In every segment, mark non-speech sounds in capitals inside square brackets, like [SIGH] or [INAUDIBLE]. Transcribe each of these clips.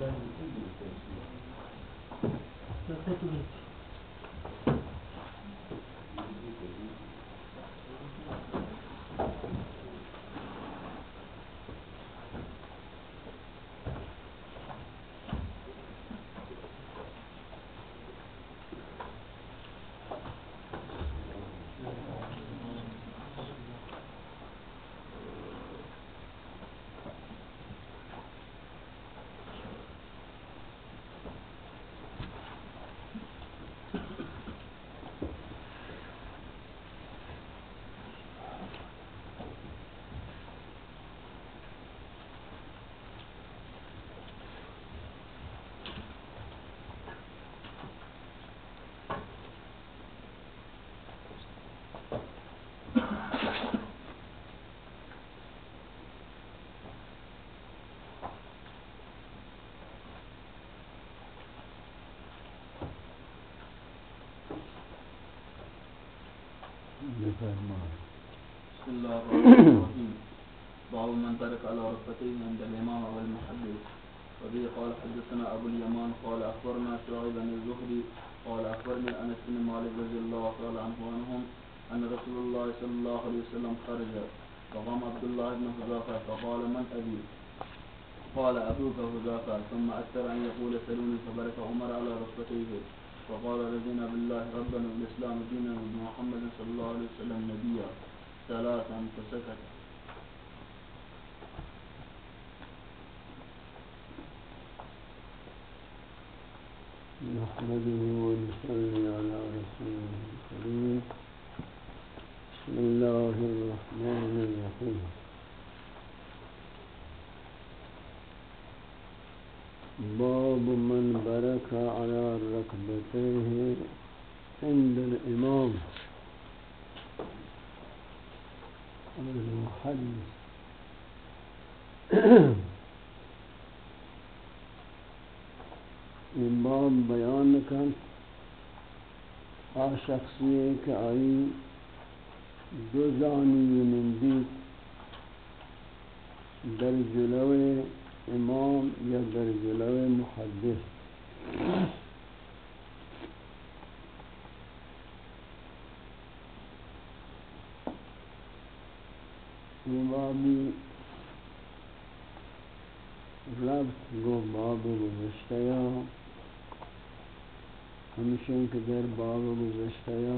Ben bütün bir şey بسم الله الرحمن الرحيم. باب من ترك على ركبتيه عند الإمام والمحدث وبه قال حدثنا أبو اليمان، قال أخبرنا شعيب بن الزهري، قال أخبرني أنس بن مالك رضي الله تعالى عنه عنهم أن رسول الله صلى الله عليه وسلم خرج، فقام عبد الله بن حذافة، فقال من أبي؟ قال أبوك حذافة، ثم أكثر أن يقول سلوني، فبرك عمر على ركبتيه. فقال رضينا بالله ربنا والإسلام دينا وبمحمد صلى الله عليه وسلم نبيا ثلاثا فسكت. نحمده ونصلي على رسوله الكريم. بسم الله الرحمن الرحيم. باب من برك على ركبتيه عند الإمام المحدث این باب بیان کن. آ شخصی که آئی دو زانی من دید در جلو امام یا در جلو محدث۔ بابی ربط گو باب گزشتیا ہمیشہ کہ در باب گزشتیا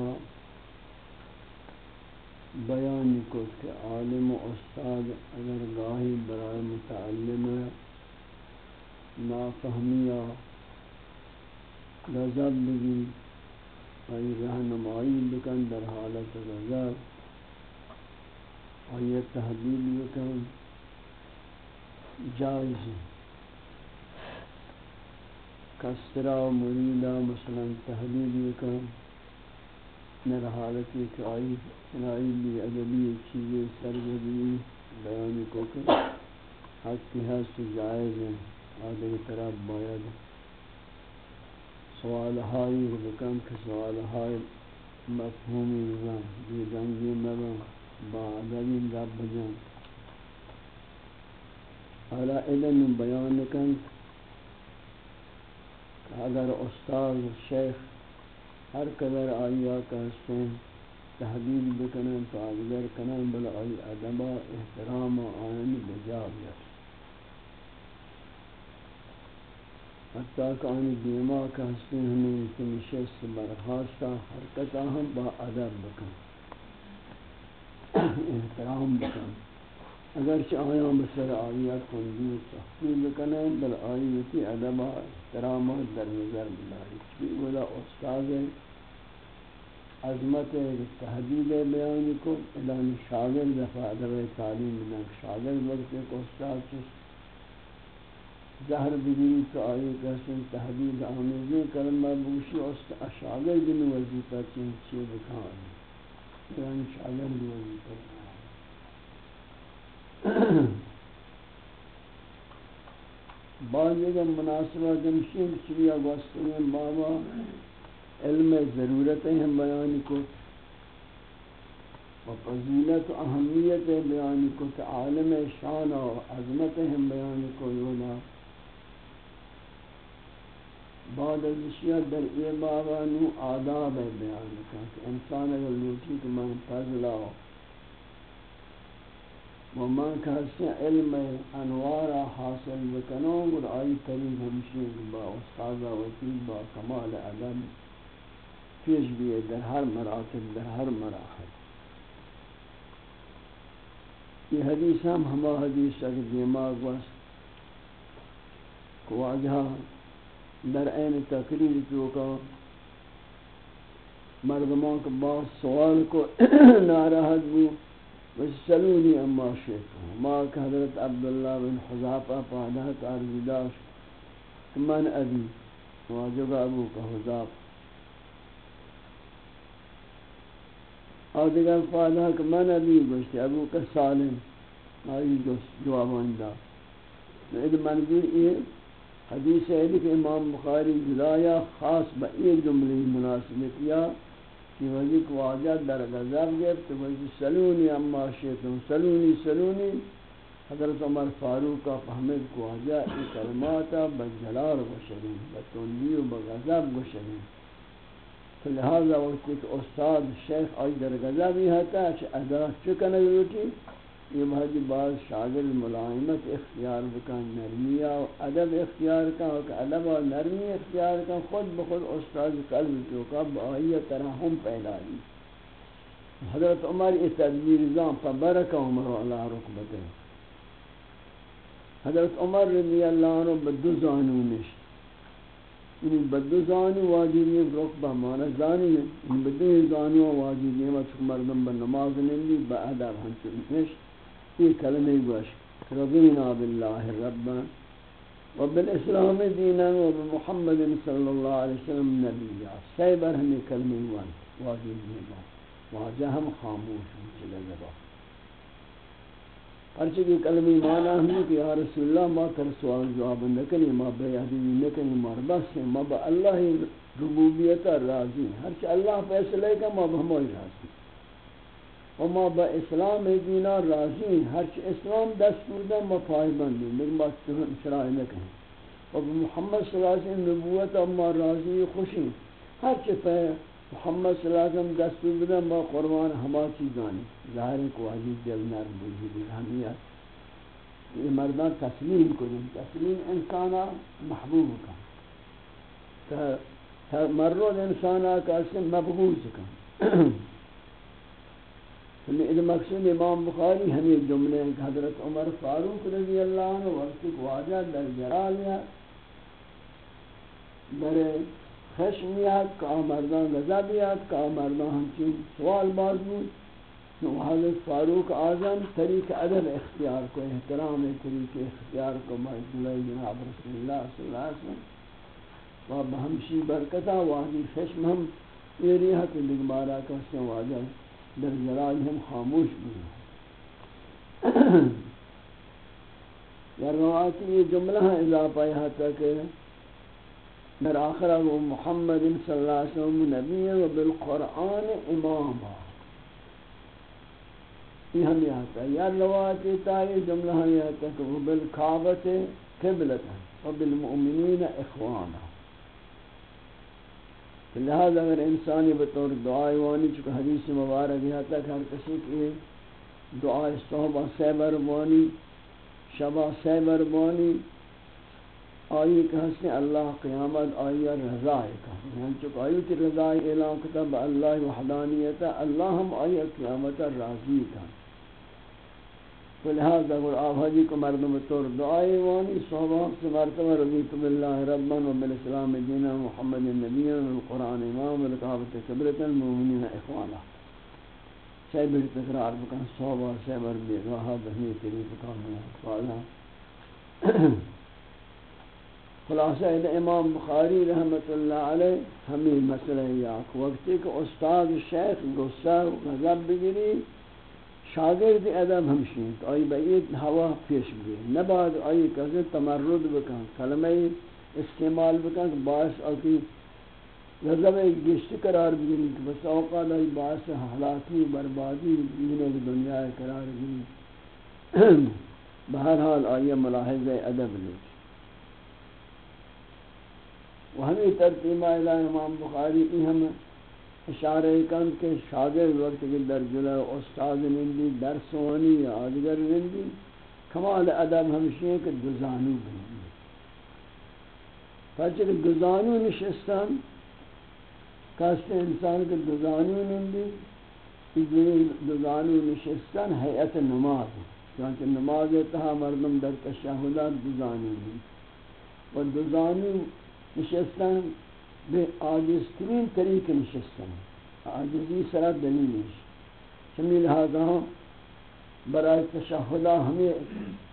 بیان کو کہ عالم و استاد اگر گاہی برائے متعلم نافہمیہ غضب بھی ای رہنمائی بکن در حالت غضب ای تحلیل بکن جائز کسرا و مریدہ مثلا تحلیل بکن در حالتی کہ آئی سنائی بھی ادبی چیزیں سرگزی بیان کو کہ حق کی حد سے جائز ہیں، آدھے طرف باید سوال ہائی بکن کہ سوال ہائی مفہومی بزن دیدنگی مبن با ادبی رب بجن حالا علم بیان کن کہ اگر استاد شیخ ہر قدر آیا کہتے ہیں تحدید بکنن تو آدگر کنن بل آئی ادبا احترام آئین بجاب یا حتیٰ کہ آنی دیما کہتے ہیں ہمیں تنشست برخواستہ حرکتہ ہم با ادب بکن، احترام بکن. اگرچہ آیا بسر آیا کندی تحقیل بکنن بل آئیتی ادبا احترام در نظر بلائی چکی اولا استاذ عظمت تحدید بیان کو اعلان شاگرد دفع ادب تعلیم بدن شاگرد وقت ایک استاد چس زہر بگیری تو آئی کہسن تحدید آمیزی کلمہ بوشی شاگرد وظیفہ چین چیز بکان اعلان یعنی شاگرد وظیفہ۔ بعض اگر مناسبہ جمشین چویا گوستگین بابا علم ضرورت ہم بیان کو و فضیلت و اہمیت بیان کو، کہ عالم شان و عظمت ہم بیان کو یولا بعد از اشیاء در ای بابا نو آداب بیان کن کہ انسان اگر لوٹی کہ من فضلہ و من کسی علم انوار حاصل بکنوں اور آئی طریق ہمشی با استاد وکیل با کمال ادب پیش بھی در ہر مراتب، در ہر مراحل۔ یہ حدیث ہم، ہما حدیث اگر دماغ وست کو واجہ در این تقریر جو کا مردمان کے بعض سوال کو [CLEARS THROAT] ناراحت بھی وسلونی اما شیخ ما کہ حضرت عبداللہ بن حضافہ پادہت عرضی داشت من ابی واجب ابو کا حضاف اور دیگر فادہ کہ من ابی گوشتی ابو کا سالم. آئی جوابان دا. اید منظور یہ حدیث ہے کہ امام بخاری جلایا خاص با ایک جملے مناسبت یا کی وجہ کو واجہ در غضب گفت وجہ سلونی اما شیطن سلونی سلونی. حضرت عمر فاروق کا فہمد کو واجہ ای کلماتا بجلال گشرین بتوندی و بغضب گشرین لہذا وقت استاد شیخ آئی در غضب ہی ہوتا ہے کہ ادا چکن لوٹی یہ بہت جی بعض شاگرد ملائمت اختیار بکن نرمیہ و ادب اختیار کا کہ ادب و نرمی اختیار کا خود بخود استاد قلب تو کا بآئی ترحم پیدا دی حضرت عمر اس تدبیر زام فبرک عمر اللہ رکبتے حضرت عمر رضی اللہ عنہ بدو زانو نشت۔ یعنی بدو زانو واجب یہ رکبہ مانا زانی ہے۔ یعنی بدو زانو واجب یہ مردم بنماز نلی با ادب ہنچو نشت۔ یہ کلمہ گوش رضینا باللہ ربا وبالاسلام دینا وبمحمد صلی اللہ علیہ وسلم نبیا سیبر ہمیں کلمہ گوان واجب دینا واجہ ہم خاموش ہوں چلے لگا پرچہ کی کلمہ مانا ہمیں کہ یا رسول اللہ ما کر سوال جواب نکنی، ما بیادی نکنی، ما بس ما با اللہ ربوبیتا راضی ہرچہ اللہ فیصلے کا، ما بہموئی راضی وما با اسلام دینا راضی ہرچ اسلام دستور دا مفاہی بندی لیکن بات شرائع نہ کہیں۔ و محمد صلی اللہ علیہ وسلم نبوت اما راضی خوشی ہرچ پہ محمد صلی اللہ علیہ وسلم دستور دا ما قربان ہما چیزانی ظاہر کو عزیز دل نرم بوجی دی یہ مردان تسلیم کنیں تسلیم انسانا محبوب کا مرد انسانا کا مبغوز کا اذا مقصود امام بخاری ہمیں جملے ہیں کہ حضرت عمر فاروق رضی اللہ عنہ وقت کو واجہ در جلالیا در خشمیات کا مردان غزابیات کا مردان ہمچین سوال باز بود۔ حضرت فاروق اعظم طریق ادب اختیار کو، احترام طریق اختیار کو مرجلہ جناب رسول اللہ صلی اللہ علیہ وسلم۔ و بہمشی برکتا واجی خشم ہم، یہ ریحت لگبارہ کا سے واجہ۔ در جلال ہم خاموش بھی در روایت یہ جملہ اضافہ یہاں تک در آخرہ وہ محمد صلی اللہ علیہ وسلم نبی و بالقرآن امام یہ ہم یہاں تک، یا روایت یہ جملہ یہاں تک وہ بالکعبت قبلتا و بالمؤمنین اخوانا۔ لہذا اگر انسانی بطور دعائی وانی چکہ حدیث مبارک یہاں تک ہر کسی کی دعائی صحبہ سیبر بانی شبہ سیبر بانی آئی کہ حسن اللہ قیامت آئی رضائی کا یعنی چکہ آئی تی رضائی اعلان کتب اللہ وحدانیتا اللہ ہم آئی قیامت راضی کا فلہذا اگر آپ حجی کو مردم طور دعائی وانی صحبہ سے مرتبہ رضیت باللہ ربا و بالاسلام دینا محمد النبی و القرآن امام و لقابت قبرتا المومنین اخوانا شای بڑی تقرار بکن صحبہ سیبر بے راہا بہنی تری بکانا فعلا [COUGHS] خلاصہ امام بخاری رحمت اللہ علیہ ہمیں مسئلہ یاک وقتی کہ استاد شیخ گسہ غضب بگیری شاگرد ادب ہمشین، تو آئی بایت ہوا پیش بھی نباد آئی کسی تمرد بکن، کلمہ استعمال بکن، باعث آتی غضب ایک گشت قرار بگیری کہ بس اوقات آئی باعث حلاکی بربادی دین دنیا قرار بگیری بہرحال آئی ملاحظہ ادب لیتی و ہمیں ترتیبہ الہ امام بخاری ای ہم اشارہ کن کہ شاگرد وقت کے در جلہ استاد نندی درسوانی یا آدگر نندی، کمال ادب ہمشی ہے کہ دزانو بنی پرچہ دزانو نشستان کاستے انسان کے دزانو نندی دزانو نشستان حیعت نماز۔ چونکہ نماز اتہا مردم در تشہدات دزانو نندی و دزانو نشستن به آجزترین طریق نشستن آجزی سرا دلیلش چمی لہذا ہم برای تشہدہ ہمیں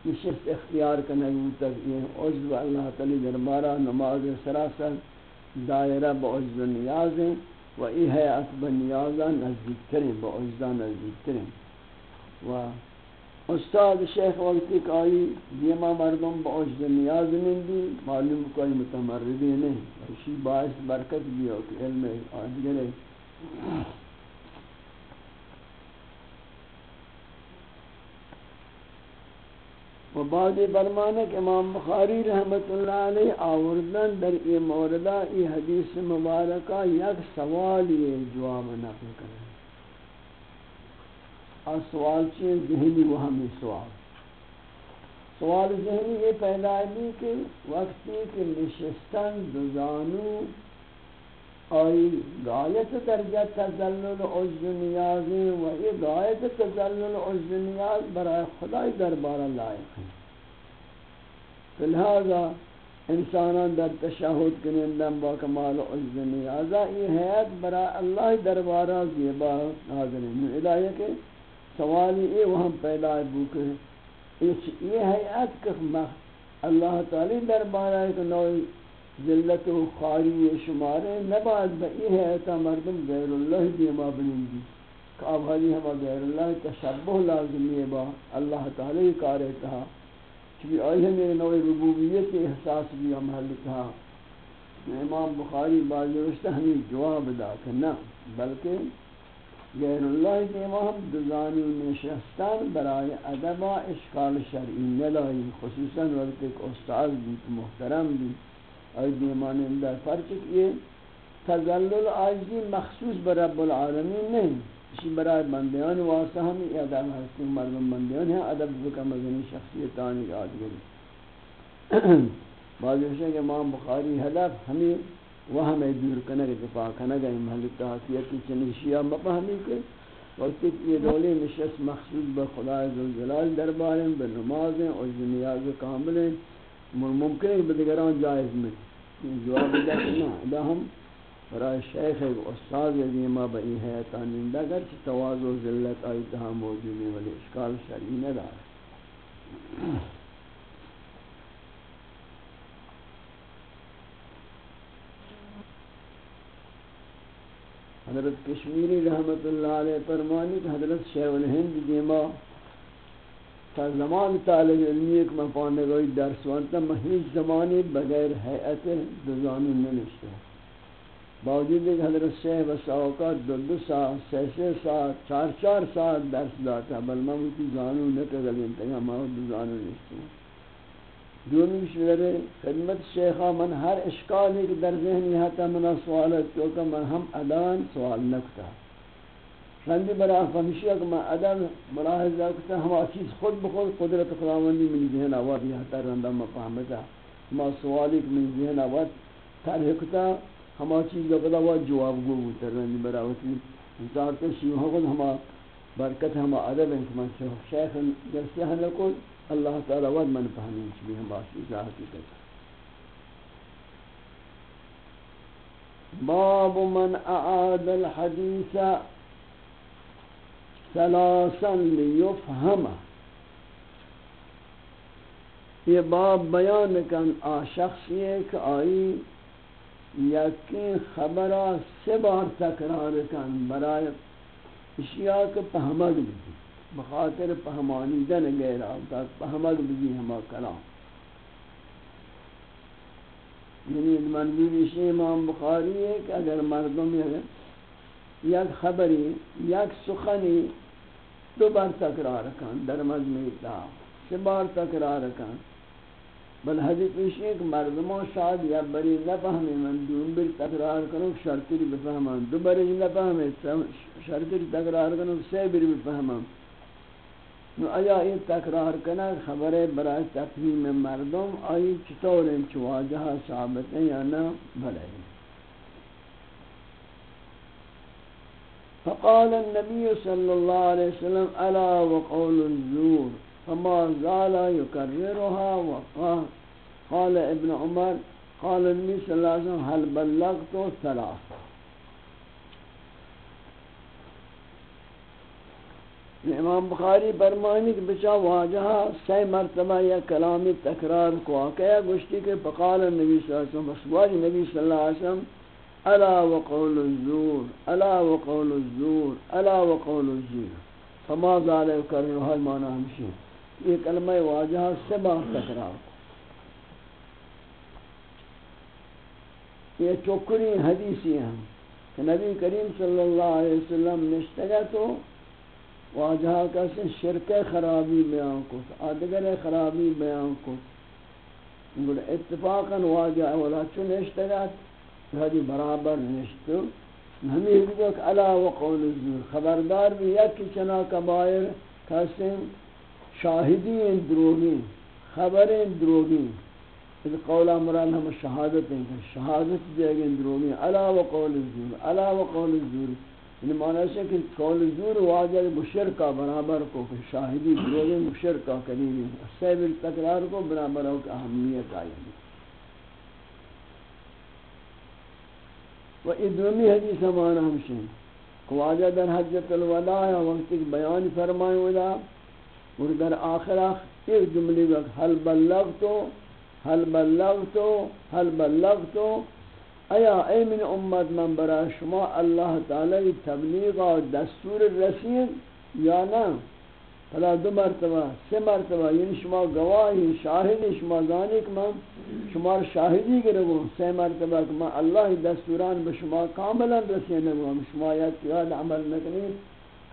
نشست اختیار کرنے تک یہ عزو اللہ تعالی دربارہ نماز سراسر دائرہ با عزو نیازیں و ای حیات بنیازہ نزدیک کریں با نزدیک کریں و استاد شیخ وقتی کہ آئی دیما مردم با عجز نیاز نندی معلوم کوئی متمردی نہیں اسی باعث برکت بھی ہو کہ علم آج آدگرے و بعد برمانے کہ امام بخاری رحمت اللہ علیہ آوردن در ای موردہ ای حدیث مبارکہ یک سوال یہ جواب نقل کریں اور سوال چیئے ذہنی وہ ہمیں سوال۔ سوال ذہنی یہ پیدا ہے کہ وقتی کے نشستن دزانو آئی غایت درجہ تزلل، عجز نیازی و یہ غایت تزلل، عجز نیاز برای خدای دربارہ لائق ہے فلہذا انسانان در تشہد کنندن با کمال عجز نیازا۔ یہ حیات برای اللہ دربارہ زیبا حاضر ناظرین الہیہ کہ سوالی یہ وہاں پیدا ہے کہ یہ حیات کہ اللہ تعالی دربارہ ایک نوع ذلت و خاری شمارے نباد با یہ حیاتا مردم غیر اللہ دیما بنیندی کہ اب حالی ہما غیر اللہ تشبہ لازمی با۔ اللہ تعالی کارے تھا چونکہ آئی ہمیں نوع ربوبیت احساس بھی محل تھا امام بخاری بازی رشتہ ہمیں جواب دا کہ نا بلکہ غیر اللہ کے ہم دزانی نشستان برای ادبا اشکال شرعی نلائی خصوصاً وقت ایک استاد بیت محترم بھی اور دیمان اندر فرق یہ تزلل آجی مخصوص بر رب العالمین نہیں اسی برای بندیان واسطہ ہم یہ ادب ہستی مردم بندیان ہیں ادب بکا مزنی شخصیتانی یاد گری بعض کہ امام بخاری حدف ہمیں وہ ہمیں دور کرنے کے دفاع کرنے گئے محل تحقیقی چنشیہ مفہمی کے وقت یہ دولی نشست مخصوص بخدا ذوالجلال درباریں بنمازیں اور نیاز کاملیں ممکن ہے بدگران جائز میں جواب دیا ادا ہم برای شیخ استاد دیما بئی ہے تانندہ گر چی تواز و ذلت آئی تہا موجود ہے، ولی اشکال شرعی نہ دار حضرت کشمیری رحمت اللہ علیہ فرمانی کہ حضرت شیخ الہند دیما، تا زمان طالب علمی ایک مفانے گوئی درس وانتا محیط زمانی بغیر حیعت دزانی ننشتا. باوجود ایک حضرت شیخ بس اوقات دو دو ساعت سی سی ساعت، چار چار ساعت درس داتا، بل میں ہوتی زانو نکگل انتگا یعنی ماہو دزانو نشتا دونی شورے خدمت شیخہ، من ہر اشکال ایک در ذہنی حتا منا سوالت کیونکہ من ہم ادان سوال نکتا۔ شندی برا فہمشی کہ من ادان ملاحظہ کتا ہما چیز خود بخود قدرت خداوندی من ذہن آوات حتا رندہ مفہمتا ہما سوالی کہ من ذہن آوات ترہ کتا ہما چیز لکتا آوات جواب گو بوتا رندی برا وطی انتار تو شیوہ خود ہما برکت ہما ادب انکمان شیخ جلسے ہم لکل اللہ تعالی ود من فهمین چی ہم باسی ذاتی کرتا باب من اعاد الحدیث ثلاثا لیفهم یہ باب بیان کن آ شخص یہ کہ آئی یقین خبرہ سے بار تکرار کن برای اشیاء کے پہمد بھی بخاطر پہمانی دن غیر آتا پہمد بھی ہما کلام. یعنی منظور اسی امام بخاری ہے کہ اگر مردم یک خبری، یک سخنی دو بار تکرار کن، در مجمع اطلاع سے بار تکرار کن. بل حدیث پیش ہے کہ مردمان شاید یا بری نفهمی من دون بری تکرار کنو شرطی ری دو بری نفهمی شرطی تکرار کنو سی بری بفهمان نو آیا این تکرار کنه خبر برای تفهیم مردم، آیا چطور این چواجه ثابت ہے یا نه؟ بلے فقال النبي صلى الله عليه وسلم ألا وقول الزور، فما زال يكررها وقال ابن عمر، قال النبي صلى الله عليه وسلم، هل بلغت ثلاث امام بخاری برمانی کہ بچا واجہا سی مرتبہ یا کلامی تکرار کو آکیا گوشتی کہ فقال النبی صلی اللہ علیہ وسلم بسواج نبی صلی اللہ علیہ وسلم، الا وقول الزور، الا وقول الزور، الا وقول الزور۔ فما زال يكررها المعنى ہمشی۔ یہ کلمہ واجہ سے بار تکرار یہ چوکری حدیثی ہیں۔ کہ نبی کریم صلی اللہ علیہ وسلم نشتگا تو واجہ کا سے شرک خرابی بیان کو آدگر خرابی بیان کو۔ اتفاقا واجہ ولا چون نشتگا ہدی برابر نشتو ہمیں ہدو کہ علا وقول الزور خبردار بھی یک چنا کبائر کسیم شاہدی دروگی خبریں دروگی اس قولا مران ہم شہادت ہیں، شہادت دے گئے دروگی علا وقول الزور علا وقول الزور یعنی معنی ہے کہ قول الزور واجہ مشرکہ، برابر کو کہ شاہدی دروگی مشرکہ قریبی سیب تکرار کو برابر ہو کہ اہمیت آئی و ادومی حدیث ہمانا ہمشن خواجہ در حجت الوداع وقت ایک بیان فرمائے ودا اور در آخرہ ایک جملی وقت حل بلغتو حل بلغتو حل بلغتو۔ ایا من امت من برای شما الله تعالی تبلیغ و دستور رسید یا نه؟ حالا دو مرتبه سه مرتبه. یعنی شما گواهی شاهدی شما زانی که من شما شاهدی گرو سه مرتبه که من الله دستوران به شما کاملا رسیدم شما یاد یاد عمل نکنید.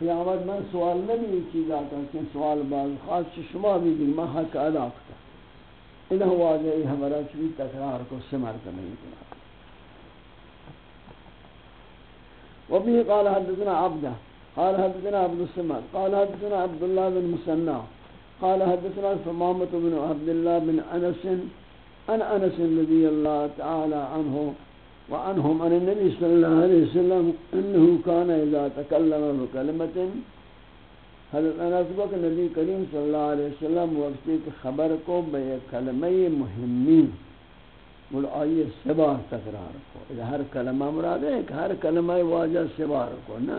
قیامت من سوال نبی آتا، که سوال باز خاص شما بیدید من حق ادا کتا این هو واضحی همارا چوی تکرار کو سه مرتبه می‌کنم. وبه قال حدثنا عبده، قال حدثنا عبد السماء قال حدثنا عبد الله بن مسنى، قال حدثنا ثمامة بن عبد الله بن أنس، عن أنس رضي الله تعالى عنه وعنهم عن النبي صلى الله عليه وسلم أنه كان إذا تكلم بكلمة، حضرت انس کو کہ نبی کریم صلی اللہ علیہ وسلم وقت کی خبر کو بے کلمہ مهمی بول آئیے سبار تکرار کو۔ ہر کلمہ مراد ہے کہ ہر کلمہ واجہ سبار کو نا؟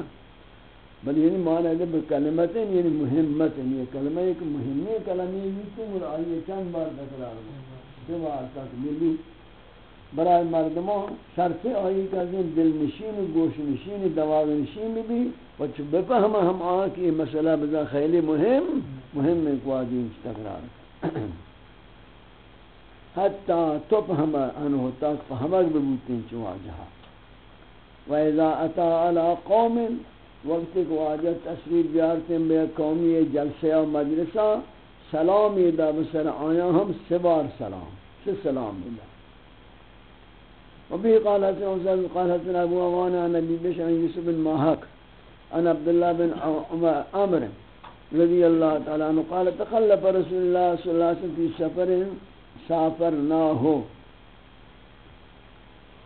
بل یعنی معنی ہے کہ کلمت یعنی مهمت یہ کلمہ ایک مهمی کلمہ ہے کہ بول آئیے چند بار تکرار کو۔ سبار تک برای مردمان شرط آئی کا دل نشین، گوش نشین دواغ نشین بھی و چو بفهم ہم آن کہ یہ مسئلہ بزا خیلی مهم مهم ہے کو آدین تکرار۔ حتی تفهم انہو تاک فهمک ببوتین چو آجہا۔ و اذا اتا علی قوم، وقت کو آجہ تصویر بیارتے بے قومی جلسہ و مجلسہ سلامی دا بسر آیا، ہم سبار سلام، سے سلام ملا وبه قال حسن حسن قال حسن ابو عوانة عن ابي بشر، عن بن ماهك عن عبد الله بن عمر رضي الله تعالى عنه قال تخلف رسول الله صلى الله عليه وسلم في سفر سافرناه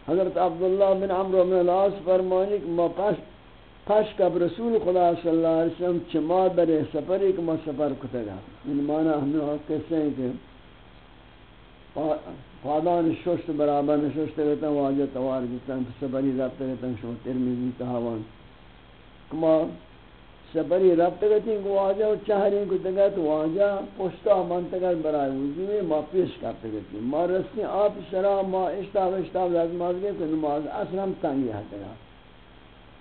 حضرت عبداللہ بن عمرو بن العاص فرمانی کہ ما پاش پاش کب رسول خدا صلی اللہ علیہ وسلم چما در سفری کہ ما سفر کتا گا۔ ان معنی ہمیں کہتے ہیں کہ پادان ششت برابر نششت گتا واجہ توار جتا سبری رابطہ گتا شما ترمیزی تحوان کما سبری رابطہ گتا کہ واجہ و چہرین کو تگت واجہ پشتا منتگر برای وضوی ما پیش کرتے گتا ما رسنی آپ شراب ما اشتاب اشتاب لازمات گئے کہ نماز اصلا ہم تنگی ہے تگا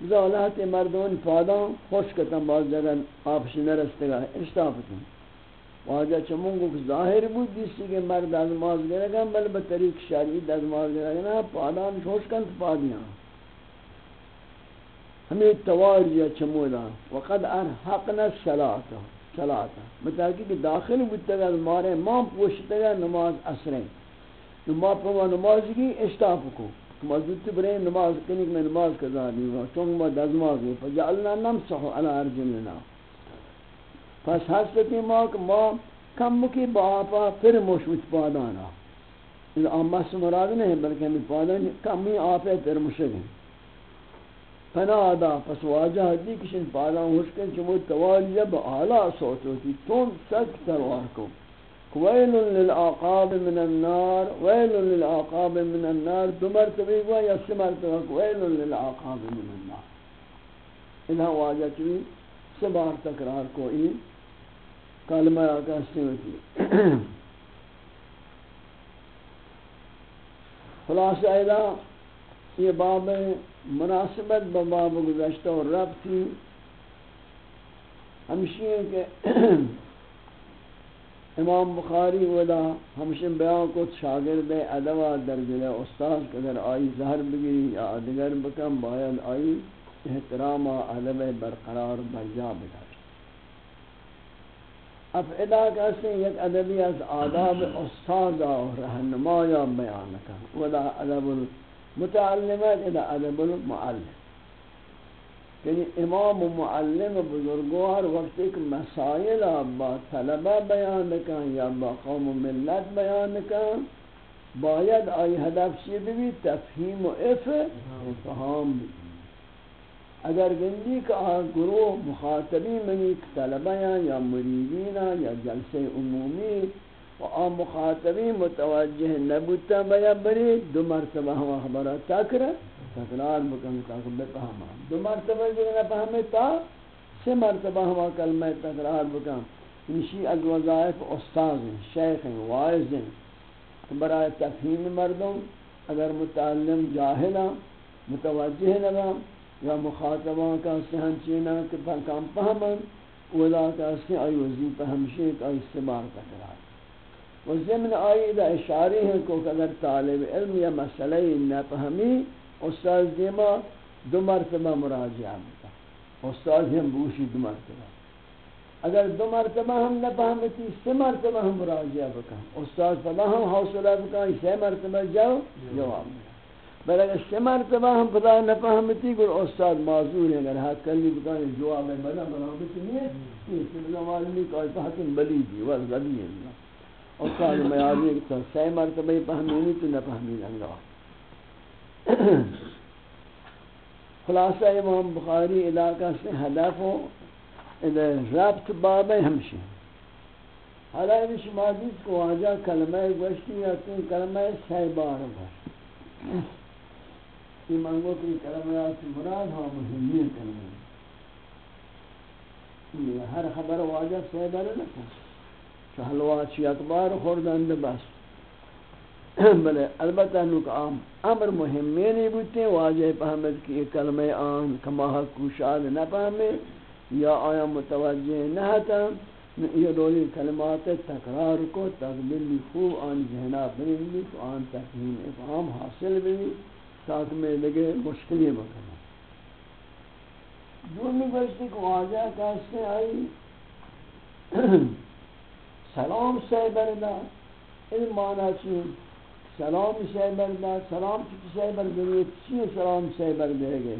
زالات مردون پادان خوش کتا باز جگہ آپ شنرست گا اشتاب کتا واجہ چمونگو کہ ظاہر بود دیسی کہ مرد از ماز گرے گا، بل بطریق شریعی از ماز گرے گا پادان شوش کن تو پادیاں ہمیں توار جا چمودا وقد ارحقنا الصلاة صلاة۔ بتاکی کہ داخل بودتا مارے ماں پوشتا نماز اثریں نماز پرما نماز کی اشتاف کو۔ مزدت برے نماز کنی میں نماز قضا دیوا چون ما دزماز ہے فجعلنا نمسح على ارجلنا پس حسرتی ما کہ ما کم کی باپا پھر مشوت پادانا۔ ان آمس مراد نہیں، بلکہ ہمیں پادان کمی آپے پھر مشگیں فنا آدا پس واجہ دی کشن پادان ہوشکن چمو توالیہ با آلا صوت ہوتی، تون سک تروار کو۔ ویل للعقاب من النار، ویل للعقاب من النار، دو مرتبه گوا یا سه مرتبه ویل للعقاب من النار۔ انہا واجہ چوی سه بار تکرار کو۔ این کلمہ آقا سنوتی خلاص ایدہ یہ باب مناسبت باب گزشتہ اور رب تھی ہمشی ہے کہ امام بخاری ودا ہمشن بیان کو شاگرد ادوا در دل استاد قدر آئی، زہر بگیری یا ادگر بکم باید آئی، احترام ادب برقرار برجا بدار اب ادا کہتے ہیں، یک ادبی از آداب استاد و رہنمایا بیان کن۔ ودا ادب المتعلمت ادا ادب المعلم یعنی امام و معلم و بزرگوار وقت ایک مسائل با طلبہ بیان کن یا با قوم و ملت بیان کن باید آئی هدف چی بھی تفہیم و افہام بھی. اگر گندی کا گروہ مخاطبی منی، طلبہ یا مریدین یا جلسے عمومی و آن مخاطبی متوجہ نبوتا بیا بری دو مرتبہ ہوا خبرہ تاکرہ تکرار بکن تاکہ بفہما دو مرتبہ جو نہ تا سے مرتبہ ہوا کلمہ تکرار بکن. انشی از وظائف استاذ ہیں شیخ ہیں وائز ہیں برای تفہیم مردم اگر متعلم جاہلا متوجہ لگا یا مخاطبہ کا سہن چینا کہ کام فہمن ولا کا سے آئی وظیفہ ہمشہ کا استبار تکرار. و ضمن آئی دا اشاری ہے کہ اگر طالب علم یا مسئلہ نہ فہمی استاد دیما دو مرتبہ مراجعہ بتا استاد ہم بوشی دو مرتبہ اگر دو مرتبہ ہم نہ فهمتی سه مرتبہ ہم مراجعہ بکا استاد فلا ہم حوصلہ بکا سه مرتبہ جاؤ جواب بل اگر سه مرتبہ ہم خدا نہ فهمتی گر استاد معذور ہے اگر حق کلی بکا جواب بنا بنا بچ نہیں یہ سبلا معلومی کا حکم بلی دی ور غبی ہے استاد میں آدمی کہ سه مرتبہ فهمنی تو نہ فهمی اللہ خلاصہ امام بخاری علاقہ سے ہدف و ربط باب ہمشی حالا این شما دید کو آجا کلمہ گوشتی یا کن کلمہ سی بار گوشت یہ منگو کہ کلمہ مراد ہاں مهمی کلمہ۔ ہر خبر واجہ سی بار نکن چہلوات چی اکبار خوردند بس۔ [CLEARS THROAT] بلے، البتہ نوک عام، امر مهمی نہیں بوتے، واجہ پہمد کی کلمہ آن کماہ کوشاد نہ پہمے، یا آیا متوجہ نہ تا یہ دولی کلمات تکرار کو تقبیل خوب آن ذہنہ بنی تو آن تفہیم افہام حاصل بھی ساتھ میں لگے مشکلی بکنا جو میں کو واجہ کہتے آئی۔ [CLEARS THROAT] سلام سے بردہ علم مانا چیز سلام سے بردہ سلام کی سے بردہ چی سلام سے بردہ گئے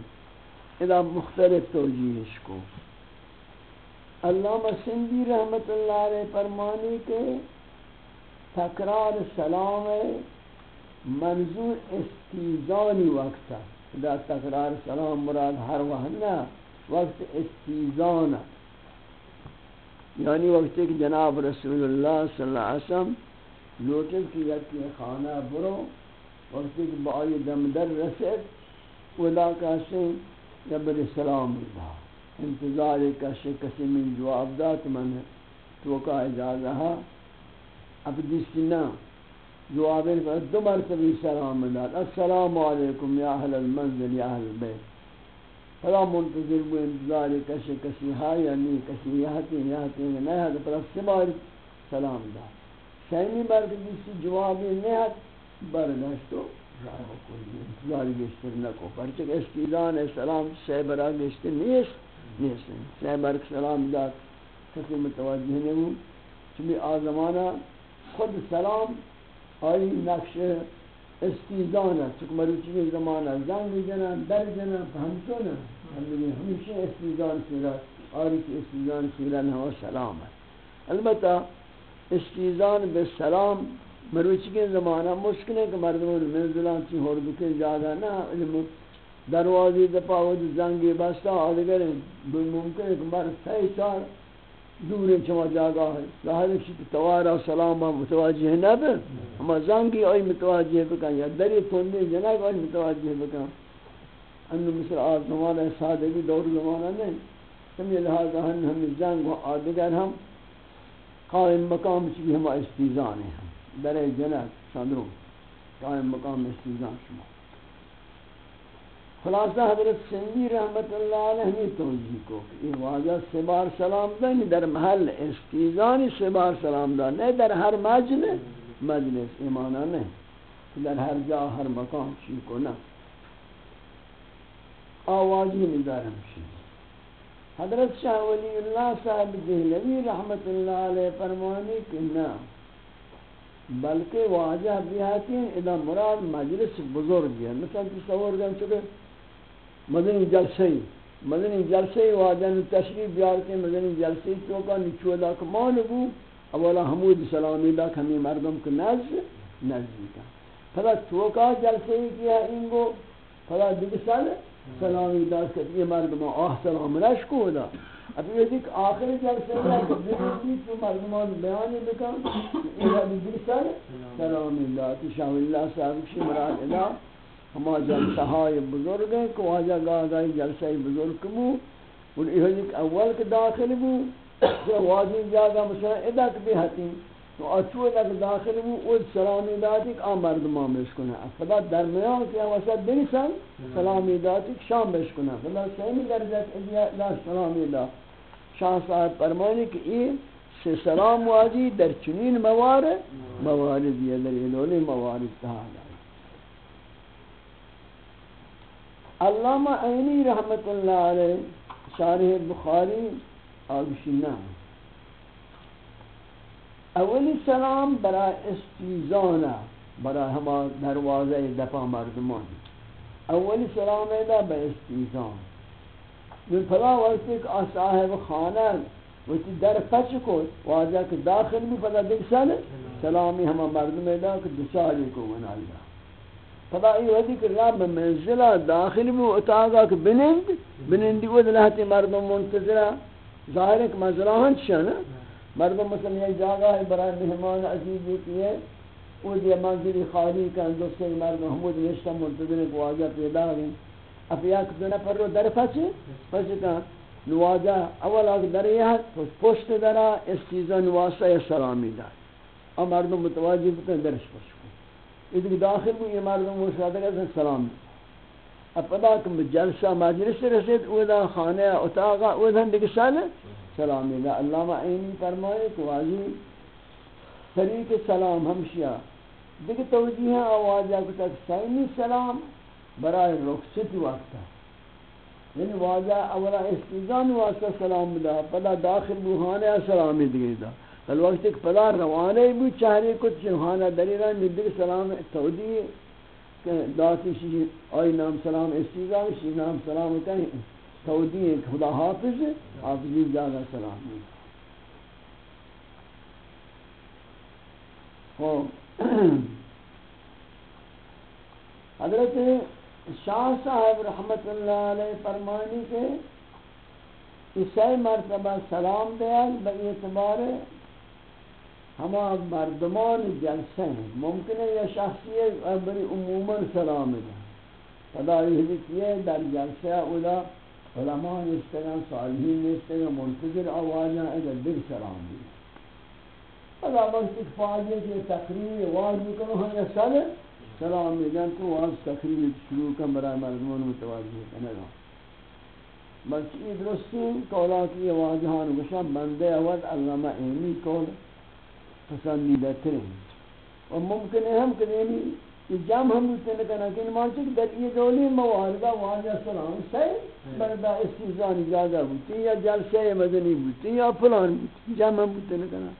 اذا مختلف توجیہش کو علامہ سندی رحمت اللہ علیہ فرمانی کے تکرار سلام منظور استیزانی وقت اذا تکرار سلام مراد ہر وحنا وقت استیزان یعنی وقت کہ جناب رسول اللہ صلی اللہ علیہ وسلم لوٹن کی یکی خانہ برو، وقتی کہ بائی دم در رسد ودا کسی جبر سلام دا انتظار کسی کسی من جواب دات من توقع اجازہ اب دیستی نا جواب دو مرتبی سلام داد. السلام علیکم یا اہل المنزل یا اہل البیت. فلا منتظر بو انتظار کسی کسی ہا یا نہیں، کسی یہتی یہتی نہیں ہے پر سبار سلام داد شایمی برد کسی جوابی نیت برداشت و راه کنی انتظاری گشتر نکو پرچک استیدان سلام سه برا گشتر نیست نیست۔ سه برک سلام داد کسی متوجہ نہیں ہوں۔ چمی آزمانہ خود سلام، آئی نقش استیزانہ چک مروچی کے زمانہ زنگ جنا در جنا فهمتونا ہمیشہ استیزان سیرا، آری کی استیزان سیرا نہ سلام ہے البتہ استیزان بالسلام مروچی کے زمانہ مشکل ہے کہ مردمان منزلان چی ہردو کے جاگا نہ علم دروازی دپا و زنگی بستا آدگر ممکن ہے کہ مرد سی چار دور چما جاگا ہے ظاہر ہے کہ توارا سلام متوجہ نہ بے اما زنگی آئی متوجہ بکن. یا دری تندی جنگ آئی متوجہ بکن. انو مثل آز زمانہ سادگی دور زمانہ نہیں سمی لہذا ہم ہم زنگ و آدگر ہم قائم مقام چی ہم استیزان ہیں در جنگ صدروں قائم مقام استیزان شما. خلاصہ حضرت سندی رحمت اللہ علیہ نے توجیہ کو کہ یہ واجہ سبار سلام دا نہیں، در محل استیزانی سبار سلام دا نہیں، در ہر مجلس مجلس ایمانا نہیں، در ہر جا، ہر مقام چی کو نا آوازی میں در ہمشی حضرت شاہ ولی اللہ صاحب دہلوی رحمت اللہ علیہ فرمانی کہ نا بلکہ واجہ بیاتی ادا مراد مجلس بزرگ ہے مثلا تصور کریں چکے۔ مدنی جلسے مدنی جلسے واجن تشریف بیارتے مدنی جلسے تو کا نچودا کمان بو اولا حمود سلامی دا کمی مردم کو نزد نزدیکا پھلا تو کا جلسے کیا انگو پھلا دیگه سال سلامی دا کہ مردم آہ سلام رشکو دا۔ اب یہ دیکھ آخر جلسے دا کہ تو مردمان بیانی بکن یہ دیگه سال سلامی دا کہ شاہ اللہ صاحب کی مراد ادا ہما جلسہ ہاں های بزرگ ہیں، کہ واجہ گاہ گاہی جلسہ بزرگ بو اور یہ اول کے داخل بو جو واجی جاگا مثلا ادک بھی ہتی تو اچھو ادک داخل بو او سلامی داتی کہ آم مردمان ہاں بشکنے فدا درمیان کیا وسط دیسن سلامی داتی کہ شام بشکنے فدا سیمی درجت ادیا لا سلامی دا شاہ صاحب فرمانی کہ یہ سے سلام واجی در چنین موارد موارد یہ در یہ موارد تحالا علامہ عینی رحمت اللہ علیہ شارح بخاری آگشنا اولی سلام برای استیزانا برای ہما دروازہ دفع مردمان۔ اولی سلام ایدا با استیزان۔ من پدا وقتی کہ صاحب خانہ وقتی در پچ کو واجہ کہ داخل بھی پدا دیکھ سال سلامی ہما مردم ایدا کہ دسالی کو من اللہ ای ودی کہ رب منزلہ داخل بو اتاگا کہ بنند، بنندی ود لہتی مردم منتظرہ ظاہر ہے کہ منزلہ ہن چشانا مردم مثلا یہ جاگا ہے برای مہمان عزیزی کیے او دی منزلی خالی کن دوستے مردم حمود نشتا منتظر کو آجا پیدا گئیں اب یک دو نفر رو در پچے پچے کن نواجہ اول آگ در یہ پشت درہ اس چیزا نواسہ سلامی دار. اور مردم متواجب بتن درش پشت. ادھر داخل بھی یہ مردم وہ شادہ مشاہدہ کرتے سلام اب پدا کہ جلسہ مجلس رسید اودا خانہ اتاقا اودا دیکھ سال سلامی اللہ علامہ عینی فرمائے کہ واضح طریق سلام ہمشیہ۔ دیکھ توجیہ آوازہ کو تک سینی سلام برای رخصت وقت یعنی واجہ اولا استیزان واسطہ سلام دا پدا داخل بوہانے سلامی دیگی دا۔ بل وقت ایک پدا روانے بھی چہرے کو چہانا دلیرہ ندر سلام تودی داتی شی آئی نام سلام استیزا شی، نام سلام کہیں تودی خدا حافظ حافظی جاگا سلام. [CLEARS THROAT] حضرت شاہ صاحب رحمت اللہ علیہ فرمانی کے اسی مرتبہ سلام دیا بے اعتبار ہما مردمان جلسے ہیں۔ ممکن ہے یا شخصیت بری عموما سلام دیں خدا یہ در جلسے اولا علماء نستگان صالحین نستگان منتظر آوازاں اگر دل سلام دیں خدا وقت ایک فاضی کے تقریر واضح بکنو ہم یا سال سلام دیں تو واضح تقریر شروع کن برای مردمان متوجہ کنگا بلکہ یہ درستی قولا کی واضحان گشا بندے اول علامہ اینی قول پسندیدہ ترین اور ممکن ہے ہم کہ یعنی جام ہم بودتے نکنا کہ نمان چک در یہ دولی مواردہ واجہ سلام سے بردہ استیزان اجازہ بودتی یا جلسے مدنی بودتی یا پلان بودتی جام ہم بودتے نکنا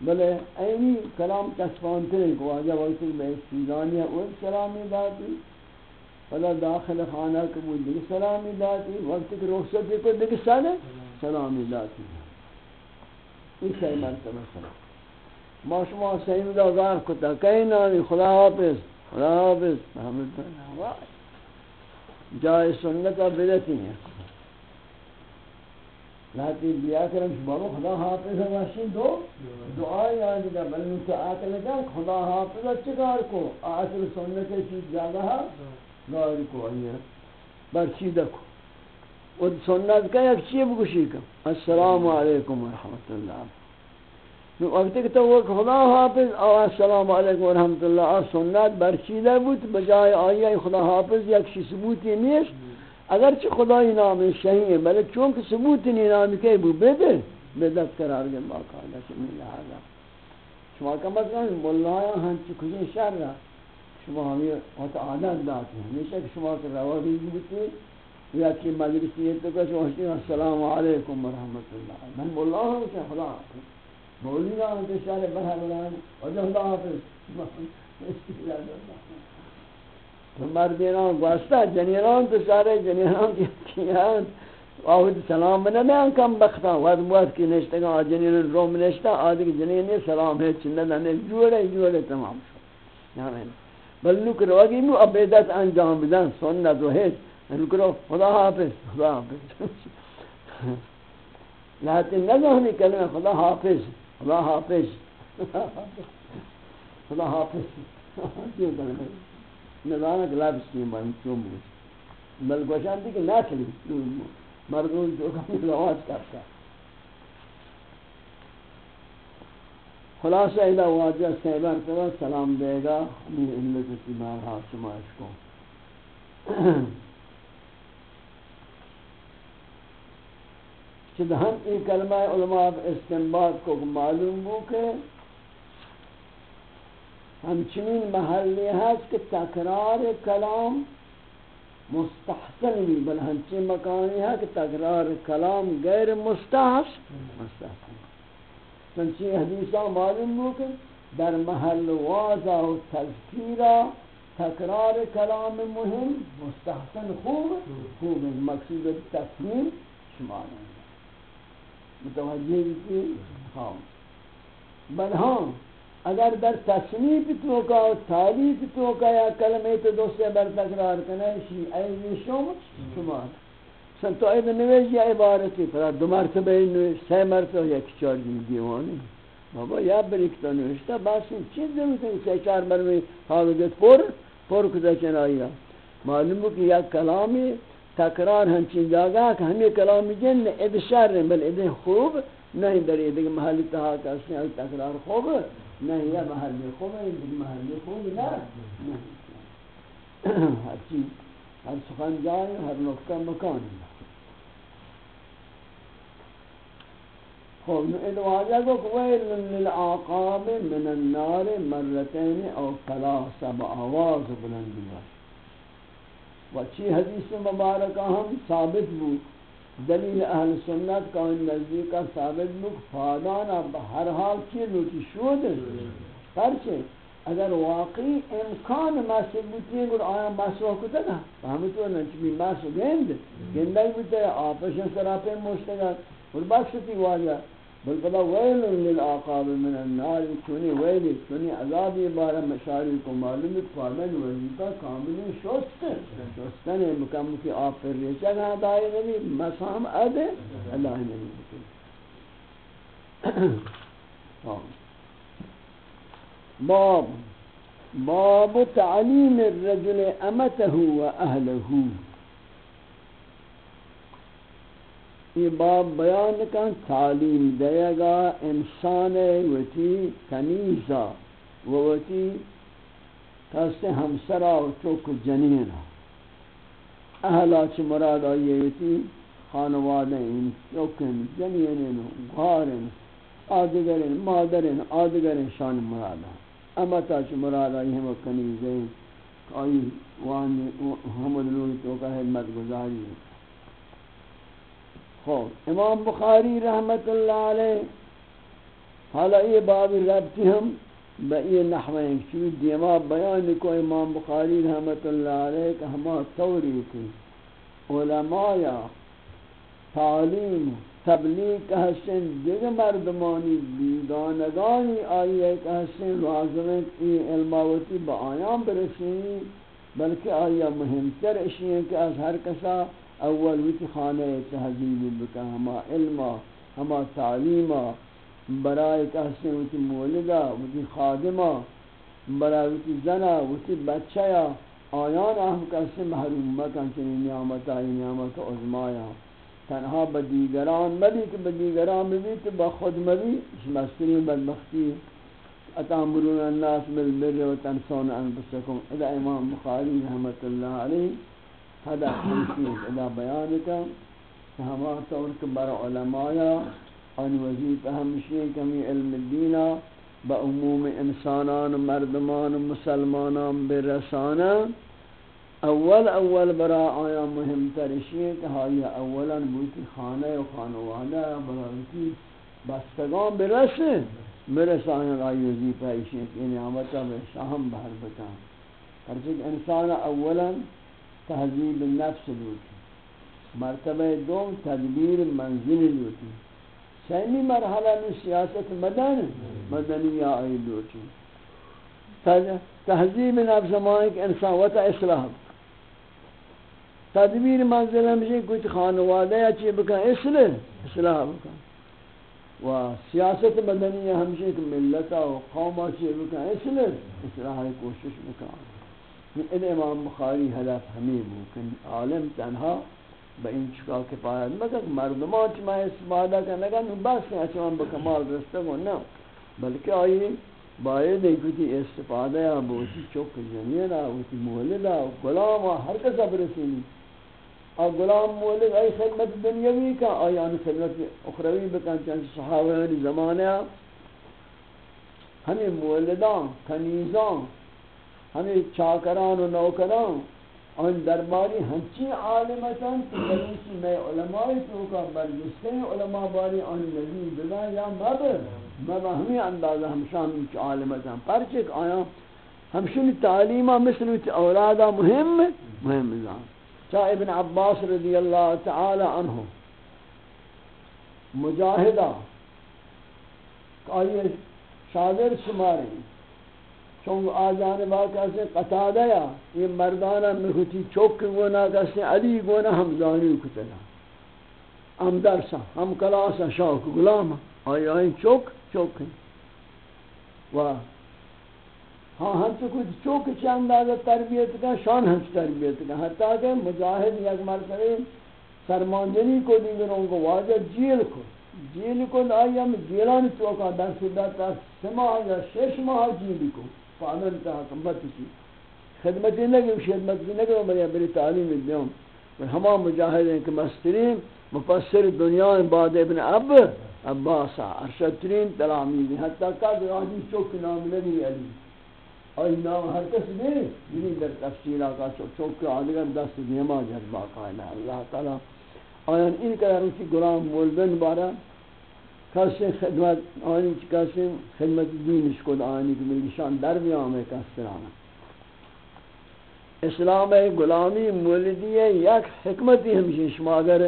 بلے اینی کلام تصفانتے ہیں کہ واجہ وقت میں استیزانی ہے وہ سلامی داتی فلا داخل خانہ قبول دیکھ سلامی داتی وقت کی رخصت کو دیکھ سلامی داتی یہ صحیح مرتبہ سلام۔ ما شما صحیح دا غار کتا کئی نامی خدا حافظ خدا حافظ، محمد جائے سنتا بدتی ہیں لاتی بیا کرم شما خدا حافظ واشی دو دعائی آنی دا بلنو تا آکل دا خدا حافظ چکار کو آتل سنت چیز زیادہ ہے غار کو آئیے برچی دکو و سنت کا یک چی بگوشی کم السلام علیکم ورحمت اللہ. وقت کہ تو وہ خدا حافظ او السلام علیکم ورحمۃ اللہ سنت برچیدہ بود بجائے آیا خدا حافظ یک شی ثبوتی نیش اگر چھ خدای نام شہی ہے بلکہ چونکہ ثبوت نہیں نام کے بو بدے بدت قرار گئے باقاعدہ شمی لہذا شما کا مطلب مولا ہن چھ کجے شر رہا شما ہمیں وقت عادت داتے ہیں ہمیشہ کہ شما کے روا بھی یا کہ مجلسی تو کہ السلام علیکم ورحمۃ اللہ من مولا ہوں کہ خدا حافظ. کے شارے برہ بلان اور جو اللہ حافظ. تو مردینان گواستا جنیران تو سارے جنیران کی کیان. آہد سلام بنا میں کم بختا. ود موت کی نشتگا جنین روم نشتا آدھے جنین سلام ہے چندہ نے جوڑے جوڑے تمام شو بل نکر وگی مو عبیدت انجام بدن. سنت و حیث نکرو خدا حافظ خدا حافظ. لیکن نظر کلمہ خدا حافظ. خدا حافظ۔ [LAUGHS] خدا حافظ۔ [LAUGHS] کیوں کرنے نظام کے لفظ کی من کیوں بول بل گوشان کہ نہ چلی۔ مردوں جو کمی رواج کرتا۔ خلاصہ الہ واجہ سیبر تو سلام دے گا۔ ہمیں علت کی مارہا شماش کو۔ [CLEARS THROAT] چند ہم این کلمہ علماء استنباط کو معلوم ہو کہ ہمچنین محلی ہے کہ تکرار کلام مستحسن بھی، بل ہمچین مکانی ہے کہ تکرار کلام غیر مستحسن مستحسن۔ چنچین حدیثہ معلوم ہو کہ در محل واضح و تذکیرہ تکرار کلام مهم مستحسن خوب خوب، مقصود تصمیم شمار ہیں متوجہ کی؟ ہاں۔ بل ہاں اگر در تصنیف تو کا تعریف تو کا یا کلمہ تو دوسرے بر تکرار کرنے شی ایزی شما شما۔ سن تو اید نویج یا عبارتی پر دو مرتبہ نویج سہ مرتبہ یک چار جن دیوانی۔ بابا، یا بریک تو نویجتا بس چیز دیوتا سہ چار مرمی حاضرت پر پر کتا چنائی معلوم ہو کہ یا کلامی تکرار ہنچین جاگا کہ ہمیں کلام جن اد شر بل اد خوب نہیں در اد محل تہا کا اس نے تکرار خوب نہیں، یا محل خوب ہے محل خوب نہ ہر چیز، ہر سخن جائے، ہر نقطہ مکان خوب ادواجہ کو ویل للعاقاب من النار مرتين او ثلاث آواز بلندی و چی حدیث مبارکہ ہم ثابت بو۔ دلیل اہل سنت کا ان نزدیک کا ثابت بو فادانا بہر حال کی لوٹی شود۔ پرچے اگر واقعی امکان مسئل بوتی ہے آیا مسئل کتا نا ہمیں تو نچمی مسئل گند گندائی بوتا ہے آپشن سراپے مشتگا اور بخشتی واجہ بل بلا ویل للعقاب من النار چونی ویلی چونی عذابی بارا مشاری کو معلوم فارمن وزیتا کامل شست شستن مکم کی آپ پر ریچا گا دائی نبی مسام اد اللہ نبی. باب باب تعلیم الرجل امته و اهله. یہ باب بیان کن، تعلیم دے گا انسان وتی کنیزا وتی کسے ہمسرا و چوک جنینا. اہلا چھ مراد آئیے وتی خانوادہ ان چوکن جنینن غارن آدگرن مادرن آدگرن شان مرادا. اما تا مراد آئی ہم کنیزیں آئی وان حمد لوگ تو کا خدمت گزاری خوب امام بخاری رحمت اللہ علیہ، حالا یہ باب ربطی ہم بئی نحوین چوی دیما بیان کو امام بخاری رحمت اللہ علیہ کہ ہما توری کی علماء تعلیم تبلیغ کہ حسن دیگ مردمانی بیگانگانی آئیے کہ حسن لازمت ای علماوتی با آیام برسینی بلکہ آیا مہمتر اشیاء کہ از ہر کسا اول ویتی خانہ تحضیب بکا، ہما علما ہما تعلیما برای کسی وتی مولدا وتی خادمہ برای وتی زنا وتی بچیا آیان اهم کسی محروم مکن، چنین نعمت آئی، نعمت عظمایا۔ تنها با دیگران مبی که با دیگران مبی تو با خود مبی مستری بدبختی۔ اتامرون الناس بالبر و تنسون انفسکم۔ ادا امام بخاری رحمت اللہ علیہ۔ هذا حدیث ادا بیان کا ہما طور کہ بر علماء ان وظیفہ ہمشی کمی علم دینا با عموم انسانان مردمان مسلمانان برسانا اول اول برا آیا مهم ترشی کہ ہائی اولا بوتی خانہ و خانوادہ برا بوتی بستگان برسے برسانا آئی وظیفہ اشی کہ نعمتا بشاہم بہر بتا ہرچک انسان اولا تحذیب النفس لوٹی مرتبہ دوم تدبیر منزل لوٹی سیمی مرحلہ میں سیاست مدن مدنی آئی دوچی تہذیب نفس مائک انسان وطا اصلاح. تدبیر منزل ہمشہ کچھ خانوادہ یا چی بکن، اصلاح اصلاح بکن. و سیاست مدنی ہمشہ کہ ملتا و قومہ چی بکن، اصلاح اصلاح کوشش بکن. ان امام بخاری حدف ہمیں بکن عالم تنہا با این چکا کفایت مگر مردمان چما استفاده کنگا نو بس اچمان اچھا بکمال رسته گو نه بلکه آئی باید ایکوتی جی استفاده یا بوتی جی چوک جنین یا بوتی جی مولد یا گلام یا هر کسا برسینی اور غلام مولد ای خدمت دنیاوی کا آیان خدمت اخروی بکن، چند صحابه زمانه ہمیں مولدان کنیزان ہمیں چاکران و نوکران، آن درباری ہنچی عالمتاں کہ بلوچی میں علماء تو کا برجستے علماء باری آن نبی بدا یا مبر مبا ہمیں اندازہ ہمشان چی عالمتاں پرچک آیا ہمشن تعلیمہ مثل اولادا مهم مهم زان۔ چاہ ابن عباس رضی اللہ تعالی عنہ۔ مجاہدہ کہ آئیے شاگر شماری۔ چون آجان با کسی قطاده یا یہ مردانا مخوتی چوک گونا کسی علی گونا حمزانی کتنا ہم درسا ہم کلاسا شاک غلام. آئی آئی چوک چوک و ہاں ہم تو کچھ چوک چند آگا تربیت کا شان ہم تربیت کا حتیٰ کہ مجاہد یک مرتبہ سرمانجنی کو دیگروں کو واجہ جیل کو جیل کو آئی ہم جیلان چوکا. در صدا تا سماہ یا شش ماہ جیل کو فعلا تا حکمت کی خدمت نگی و خدمت نگی و بری بری تعلیم دیوں و ہما مجاہد ہیں کہ مسترین مفسر دنیا بعد ابن اب عباسا ارشد ترین حتی کہ آجی چوک نام لگی علی آئی نام ہر کس دے یعنی در تفصیل آقا چوک چوک آدگر دست دیما جذبہ قائلہ اللہ تعالی آیان این قدر اسی غلام مولدن بارا. کسی خدمت، آنی چی کسی خدمت دینش کد آنی که ملگشان در بیامه کسرانا اسلام. غلامی مولدی یک حکمتی ہمشی شما اگر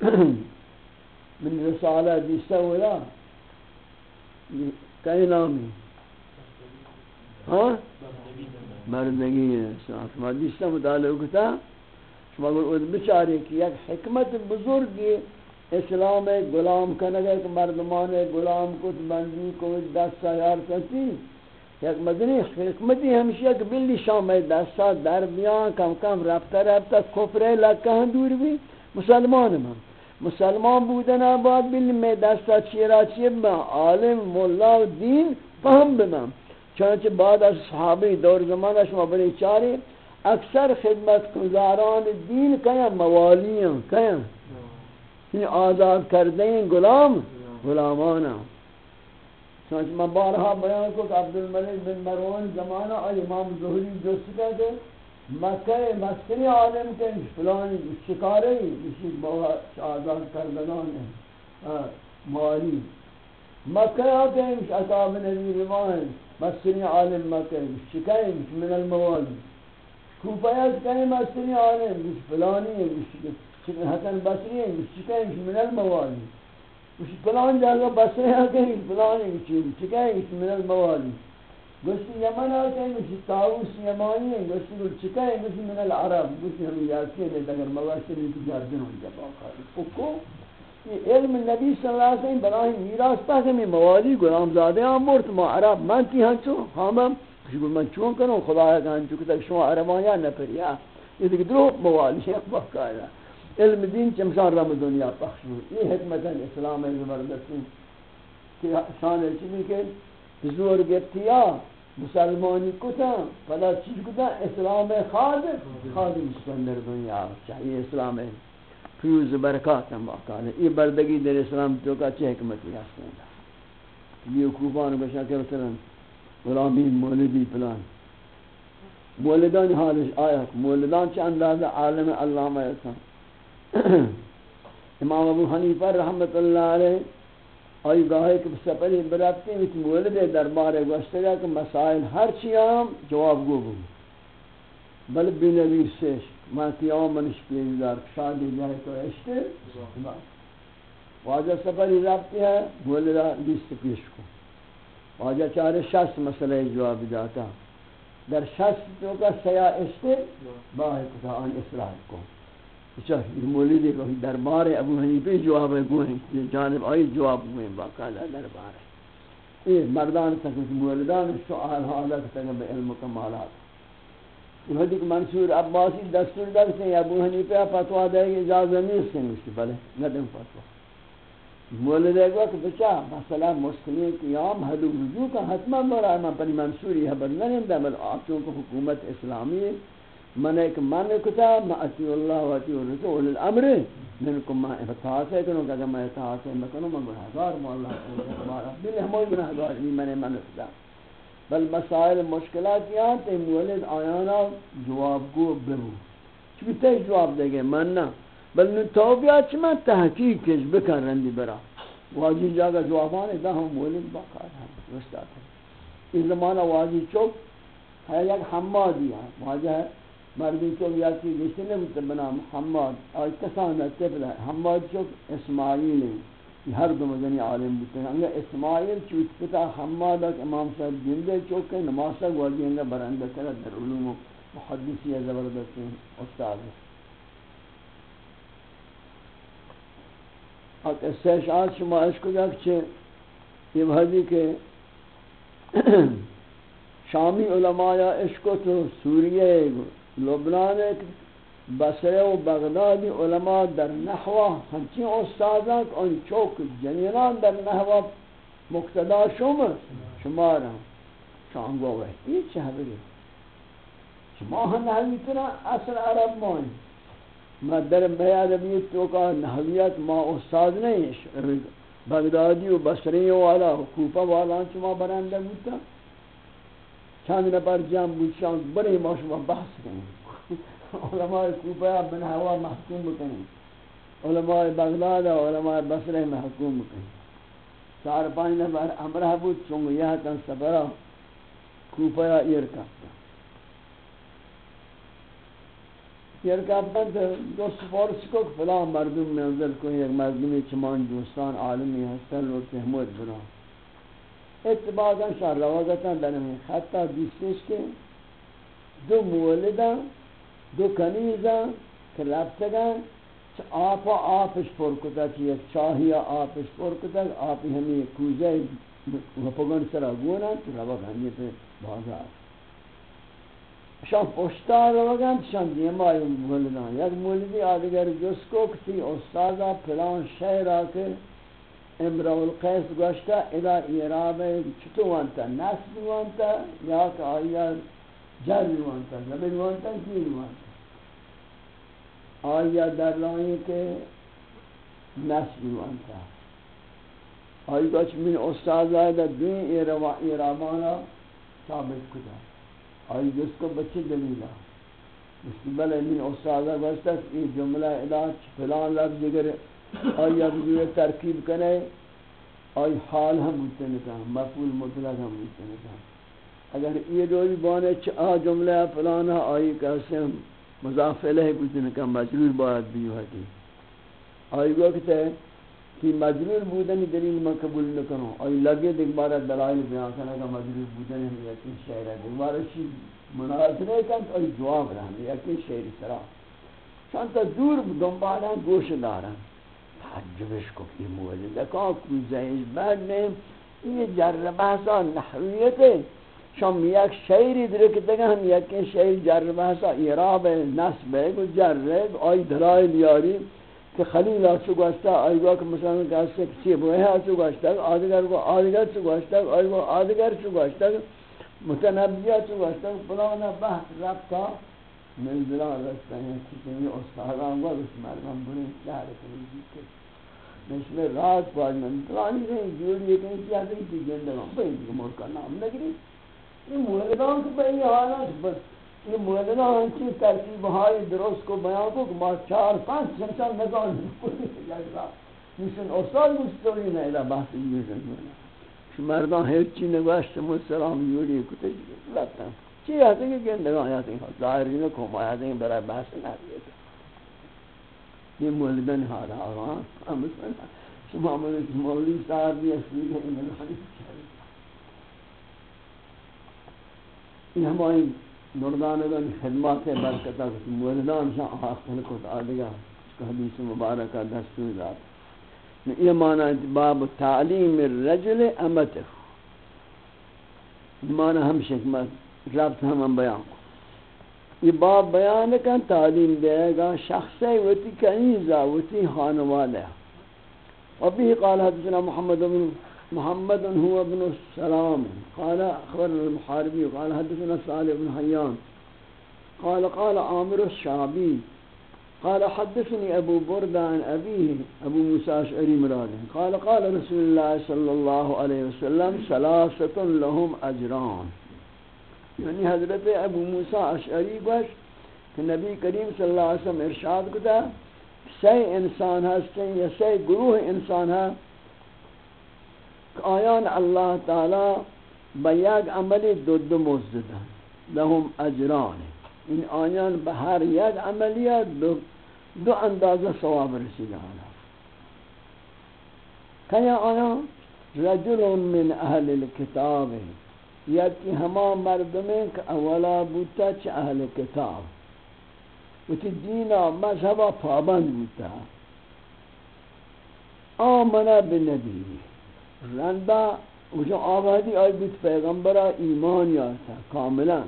[CLEARS THROAT] من رسالہ دیستا ہویا کئی نامی؟ ہاں مردگی ہے شما دیستا مطالعہ کتا؟ شما اگر بچاری کہ یک حکمت بزرگی اسلام غلام کنگے کہ مردمان غلام کت بندی کو دست یار کرتی یک مدنی حکمتی ہمشی کہ بلی شام دستا در بیان کم کم رفتہ رفتہ کفر لکہ ہاں دور بھی۔ مسلمان من۔ مسلمان بودن آباد بلی میں دستا چیرا چیر با عالم، مولا و دین فهم بمم چنانچہ بعد از صحابی دور زمانہ شما بلی چاری۔ اکثر خدمت گزاران دین کیا موالیاں کیا آزاد کردیں غلام غلامانا چنانچہ میں بارہا بیان کو کہ عبدالملک بن مروان زمانہ اور امام ظہری جو سکا کہ مکہ مسکنی عالم کے فلانی شکارے، اسی بہا آزاد کردگان ہیں مالی۔ مکہ آتے ہیں اتاب نبی روان مسکنی عالم مکہ شکائیں من الموالی کوپایت کہیں مسکنی عالم، فلانی ہے حسن بصری ہے شکائیں من الموالی مش فلان جگہ بسے ہیں کہ فلان چیز چکے اس من الموالی گوشت یمن آتے ہیں مش تاؤس یمانی ہیں گوشت گل چکے ہیں من العرب گوشت ہم یاسی نے اگر مواشر کی جاردن ہو جب آقا پکو یہ علم نبی صلی اللہ علیہ وسلم براہ میراث تا کہ میں موالی غلام زادے ہاں مرت ما عرب من کی ہاں چو ہاں میں گل من چون کروں خدا ہے کہ ہاں چو کہ شما عربان یا نہ پھر یا یہ دیکھ درو موالی ہے باقاعدہ علم دین چمشان رم دنیا پخش بود. یہ حکمت اسلام زبردستی کہ شان چیزی کہ زور گرتیا، مسلمانی کتا پدا چیز کتا، اسلام خاد خاد مسلم دنیا. چاہیے اسلام فیوز برکات ہم واقعا. یہ بردگی در اسلام تو کا چه حکمتی ہستن یہ کوفان بشا کہ مثلا غلامی مولدی پلان. مولدان حالش آیا مولدان چه اندازه عالم علامه اسلام [CLEARS THROAT] امام ابو حنیفہ رحمت اللہ علیہ آئی گاہے کہ سپری برابطی ہیں مولد دربار گوشتے گا کہ مسائل ہر چیام جواب گو گو بل بی نویر سیش، میں قیام منش پیش دار شادی جائے تو اشتے واجہ سپری رابطی ہے مولدہ لیست پیش کو۔ واجہ چارے شخص مسئلہ جواب داتا در شخص تو کا سیا اشتے باہر کتا آن اصلاح کو۔ اچھا مولدی کو دربار ابو حنیفہ جواب ہے گوہیں جانب آئی، جواب گوہیں باقاعدہ دربار ہے۔ یہ مردان تک مولدان سؤال حالت تک بے علم کمالات۔ یہ حدیق منصور عباسی دستور در سے ابو حنیفہ فتوہ دے گی اجازہ نہیں سے مجھتی بلے ندم فتوہ مولد ہے کہ بچا مثلا مسلمین قیام حد و وجود کا حتما برای من پنی منصوری حبر نہیں دے بل آپ چونکہ حکومت اسلامی ہے من ایک من کتا ما اتی اللہ و اتی رسول الامر، من منکم ما افتحاس ہے کنو کہ میں افتحاس ہے مکنو من گناہگار مو اللہ اکبارا بل ہموی گناہگار بھی من من کتا بل مسائل مشکلات یہاں تے مولد آیانا جواب گو برو چوی تے جواب دے گے من نا بل نو توبیا چما تحقیق کش بکن رندی برا۔ واجی جاگا جوابانے، دا ہم مولد باقار ہیں رستات ہے اس زمانہ واجی چوک، ہے یک حمادی ہے واجہ ہے۔ مردی چوک یا کی رسول بنا محمد اور کسان طفل ہے حماد چوک اسماعیل ہے ہر دو مدنی عالم بودتے ہیں انگا اسماعیل چوت پتا حماد اک امام صاحب جندے چوک کے نماسا گوادی انگا برندہ کرا در علوم و محدثی زبردست استاد ہے اور اس سے شاید شما عشق جاک چھے یہ بھاجی کہ شامی علماء عشق تو سوریہ ہے لبنان بصره و بغدادی علماء در نحوه همچین استادان که آن چوک جنینان در نحوه مقتدا شما شما را شان گوه این چه بگید شما هم نحوی تنا اصل عرب مانی ما در بیاد بیت تو کا نحویت ما استاد نہیں بغدادی و بصری والا کوفہ والا شما برنده بودتا چند نفر جمع بود شان بڑے ما شما بحث کنیم. علماء کوفہ بن ہوا محکوم بکنیم. علماء بغداد و علماء بصرہ محکوم بکنیم. چار پانچ نفر امرہ بود چونگو یہ تن سفرہ کوفہ ایر کفتا ایر کفتا دو سفارش کو فلان مردم منزل کو ایک مردمی چمان دوستان عالمی ہستن لوگ تحمود بران اتباعا شان روازتا دنمی حتی دیستش که دو مولدا دو کنیزا که لبتگن، چه آپا آپش پر کتا یک چاهی آپش پر کتا آپی همی کوزه وپگن سرا گونن تو روگ همی پی بازار شان پشتا روگن شان دیمای مولدان یک مولدی آدگر جس کو کتی استازا پلان شهر آکه امرؤ القیس گوشتا، اذا اعراب چطو وانتا نصب وانتا یا کہ آیا جر وانتا زبر وانتا جیر وانتا آیا در لائیں کہ نصب وانتا آئی کچھ من استاد آئیدہ دوئی ایرابانا ثابت کتا. آئی جس کو بچے دلیلہ اس کی بلے من استاد آئیدہ یہ جملہ علاج فلان لفظ دیگر آئی اب ترکیب کنے آئی حال ہم ہوتے نکا مفعول مطلق ہم ہوتے نکا اگر یہ دوئی بانے چاہ جملہ فلانا، آئی کیسے مضاف علیہ ہوتے نکا مجرور باید بیو ہے آئی وقت ہے کہ مجرور بودن دلیل میں قبول نکنو اور لگے دیکھ بارا دلائل بیان کرنے کا مجرور بودن ہے یقین شعر ہے۔ دیکھ بارا چیز مناظرے کن اور جواب رہنے یقین شعر سرا۔ چانتا دور دنبالا گوش دارا۔ تعجبش گفت این مورد دکا کوزهش برنیم این جر بحثا نحویته. شما یک شعری داره که دیگه هم یک شعر جر بحثا ایراب نصبه و جره آی درای نیاری که خلیل ها چو گوشته آی گوه که مثلا گسته که چی بوه ها چو گوشته آدگر گو آدگر چو آی گو آدگر چو گوشته متنبی ها چو گوشتا فلان بحث رفتا من دلال رستن یکی که می استادان گوشت مردم بودن شهر کنید مثل راز پاجمند رانی رہیں جوڑی کہیں کیا کہیں کی جندہ ہم بھئی دیگا ملک کا نام نگری یہ مولدان کو بھئی حالات بس یہ مولدان ہنچی ترکیب ہائی درست کو بیان کو کہ ماں چار پانچ سنچان نگان کوئی جزا مثل اصال مستوری نیدہ بحث جوڑی جوڑی مردان هیچ چی نگوشت مسلام سلام یوری کتے لگتا چی آتے کہ گندگان آتے ہیں ظاہری نکھوم آتے ہیں برای بحث نہ دیتا یہ مولدن حالا آغان ہم مثلا شما مولی صاحب بھی اصلی ہے انہانی یہ ہماری مردانگان خدمات برکتا کچھ موردان شاہ آخر کت آدگا حدیث مبارکہ دستور داد. یہ معنی باب تعلیم الرجل امتہ معنی ہم شکمت. ربط ہم ہم بیان کو یہ باب بیان کن، تعلیم دے گا شخص وتی کنیزہ وتی خانوالہ وبه قال حدثنا محمد بن، محمد هو ابن السلام۔ قال أخبرنا المحاربي قال حدثنا صالح بن حيان قال قال عامر الشعبي قال حدثني أبو بردة عن أبيه أبو موسى أشعري مراده قال قال رسول الله صلى الله عليه وسلم ثلاثة لهم أجران يعني حضرت ابو موسى اشعری گوش کہ نبی کریم صلی اللہ علیہ وسلم ارشاد کتا سی انسان ہستیں یا سی گروہ انسان ہیں آیان اللہ تعالی بیاگ عملی دو دو مزدن لهم اجران این آیان به هر یک عملیات دو, دو اندازه ثواب رسیده آنها کیا آیا رجل من اهل الكتاب یکی همه مردمی که اولا بودتا چه اهل کتاب. و تی دینا مذهبا پابند بودتا آمنا به نبی. رنده وجا آبادی آی بود پیغمبر ایمان یارتا کاملا.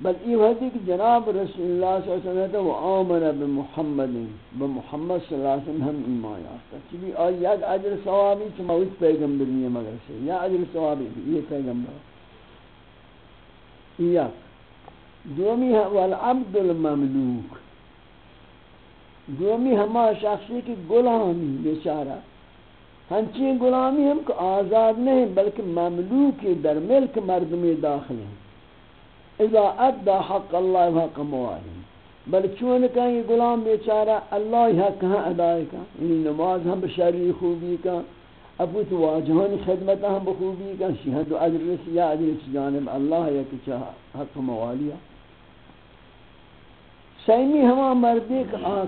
بل این حدی که جناب رسول اللہ صلی اللہ علیہ وسلم و آمنا به محمد به محمد صلی اللہ علیہ وسلم هم ایمان یارتا چی آی یک عجر ثوابی چی پیغمبر نہیں مگر سے یا اجر ثوابی یہ پیغمبر. یک دومی ہے والعبد المملوک دومی ہما شخصی کی غلامی بیچارہ. ہنچی غلامی ہم کو آزاد نہیں، بلکہ مملوک در ملک مردمی داخل ہیں. اذا ادى حق اللہ و حق موالی. بل چون کہ یہ غلام بیچارہ، اللہ حق کہاں ادا کا. یعنی نماز ہم بشری خوبی کا. ابو تو واجہان خدمت ہم بخوبی کا شہد و اجر رسی یا عدر اجر جانب اللہ یا کچھ حق موالیا سیمی ہما مردی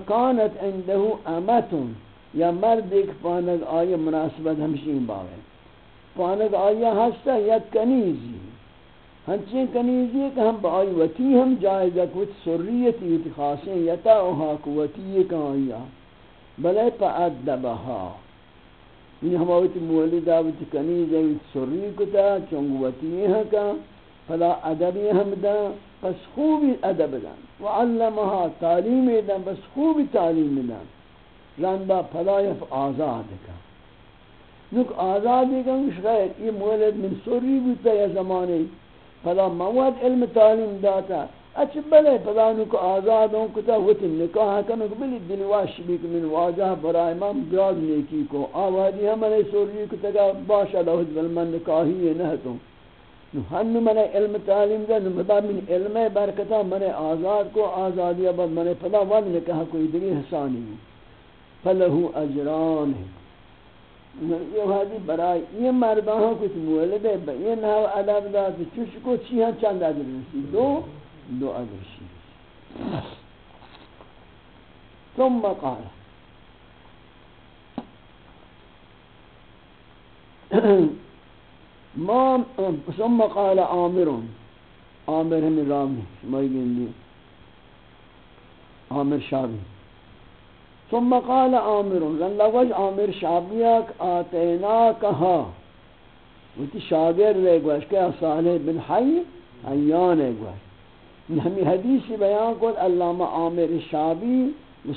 کانت عنده امتن، یا مرد ایک پانک آیا مناسبت ہمشین باوے۔ پانک آیا ہستا یا کنیزی۔ ہنچین کنیزی کہ ہم با وطی ہم جائزہ کچھ سریتی وطی خاصیں یتا اوہا قوتی کا آیا بلے پا ادبہا۔ یہ ہم آویتی مولدہ وطی کنیزی وطی سری کتا چونگ وطی کا فلا ادبی ہم دا پس خوبی ادب دن وعلمها تعلیم دن پس خوبی تعلیم دن رندا پدایف آزاد کا نک آزاد کا غیر یہ مولد من سوری بوتا یا زمانے پدا مواد علم تعلیم داتا اچھ بلے پدانو کو آزاد ہوں کتا ہوتی نکاح کنو بلی دل واش من واجہ برای من بیاد نیکی کو آوازی ہم نے سوری کو تگا باشا لہد بل من نکاحی نہتوں ہن من علم تعلیم دے نمدا من علم برکتا من آزاد کو آزادی اب من پدا ون نکاح کوئی دلی حسانی فلہو اجران ہے۔ یہ حدیث برای یہ مردان کچھ مولد ہے، یہ نہ ادب دا چش کو چیاں چند اجر دو دو اگرشی ثم قال۔ ما ثم قال عامر عامر ہم رامی شمائی گندی عامر شابی ثم قال عامر لن لوج عامر شابیاک آتیناکہا وتی شاگرد رہ گوش کہ صالح بن حی ایان ہے گوش ہمیں حدیث بیان کو علامہ عامر شابی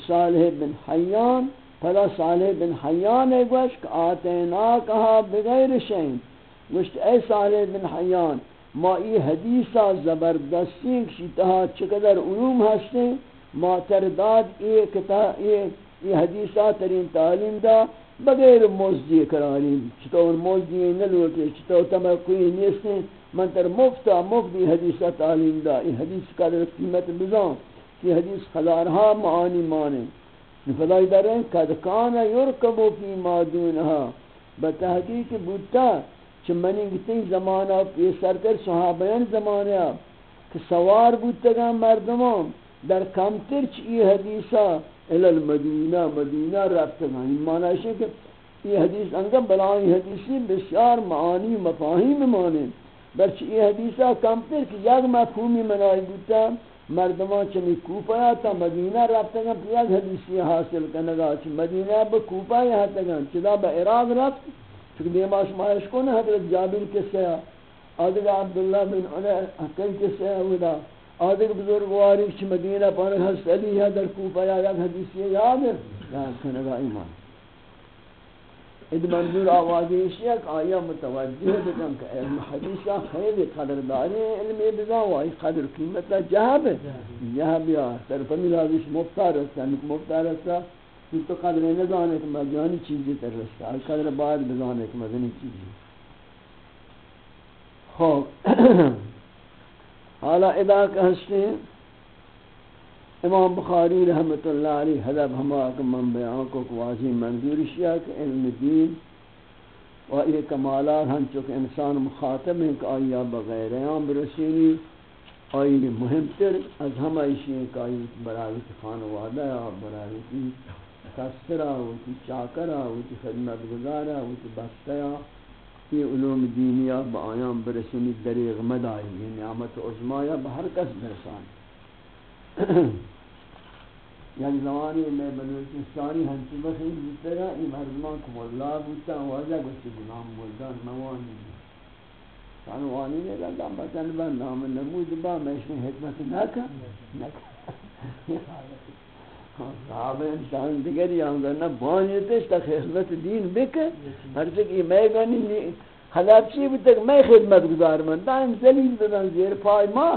صالح بن حیان پھلا صالح بن حیان ہے گوش گوشت آتینا کہا بغیر شین گوشت، اے صالح بن حیان، ما ای حدیثہ زبردستی کشیتہا چقدر علوم ہستے، ما ترداد ای کتاب ای حدیثہ ترین تعلیم دا، بغیر موزدی قراری چطور موزدی نلوٹے چطور تمکوی نیستے من تر مفتا مفتی حدیث تعلیم دا این حدیث کا در قیمت بزان کہ حدیث خلارها معانی مانے فلائی در ہیں قد کان یرکبو فی ما دونها بتحقیق بودتا چھ منی گتی زمانہ پیسر کر صحابیان زمانہ کہ سوار بودتا گا مردمان در کمتر چھ ای حدیثا الالمدینہ مدینہ رفتا گا این یعنی معنی ہے کہ یہ حدیث انگا بلائی حدیثی بسیار معانی مفاہیم مانے برچ یہ حدیثہ کم پر کہ یک مفہومی منائی بودتا مردمان چمی کوپایا تا مدینہ رابطا گا پر یک حدیثی حاصل کنگا چی مدینہ با کوپایا حتا گا چدا با عراق رفت. چکہ دیما شمایش کن حضرت جابر کسے آدھگ عبداللہ بن علیہ حقی کسے ہودا آدھگ بزرگواری چی مدینہ پانک حضرت علی ہے در کوپایا یک حدیثی یاد ہے کنگا ایمان. اد منظور آوازی اشیاء کہ آیا متوجہ بکن کہ علم حدیثہ خیلی قدرداری علمی بزان وائی قدر قیمتا جہب ہے۔ جہب یا سر پمی لازش مفتار رستا نک یعنی مفتار رستا تو قدر نزانے کہ مجانی یعنی چیزی تر رستا قدر بعد بزانے کہ مدنی یعنی چیزی۔ خوب [CLEARS THROAT] حالا ادا کہستے ہیں امام بخاری رحمت اللہ علیہ حضب ہما کہ من بیان کو واضح منظور شیعہ کہ علم دین و یہ کمالات ہم چکہ انسان مخاطب ہیں کہ آیا بغیر ایام برسینی آئی مهم تر از ہمہ اشیاء کہ آئی برای خانوادہ یا برای کسرہ و چاکرہ و خدمت گزارہ و بستہ یہ علوم دینیہ با آیام برسینی دریغ مدائی، یہ نعمت عظمایہ بہر کس برسانی۔ [COUGHS] یک یعنی زمانی میں بلوچستانی ہنچی بخیر بودتا گا این مردمان کم اللہ بودتا واجہ گوشتی گنام بولدان موانی سانوانی یعنی نے لگا بچن با نام نمود با میشن حکمت نکا نکا صحابہ انسان دیگری آنگر نا بانیتش تا خدمت دین بکر ہر چکی میں گانی خلاف چی بودتا کہ میں خدمت گزار من. دائم زلیل بدن زیر پای ما.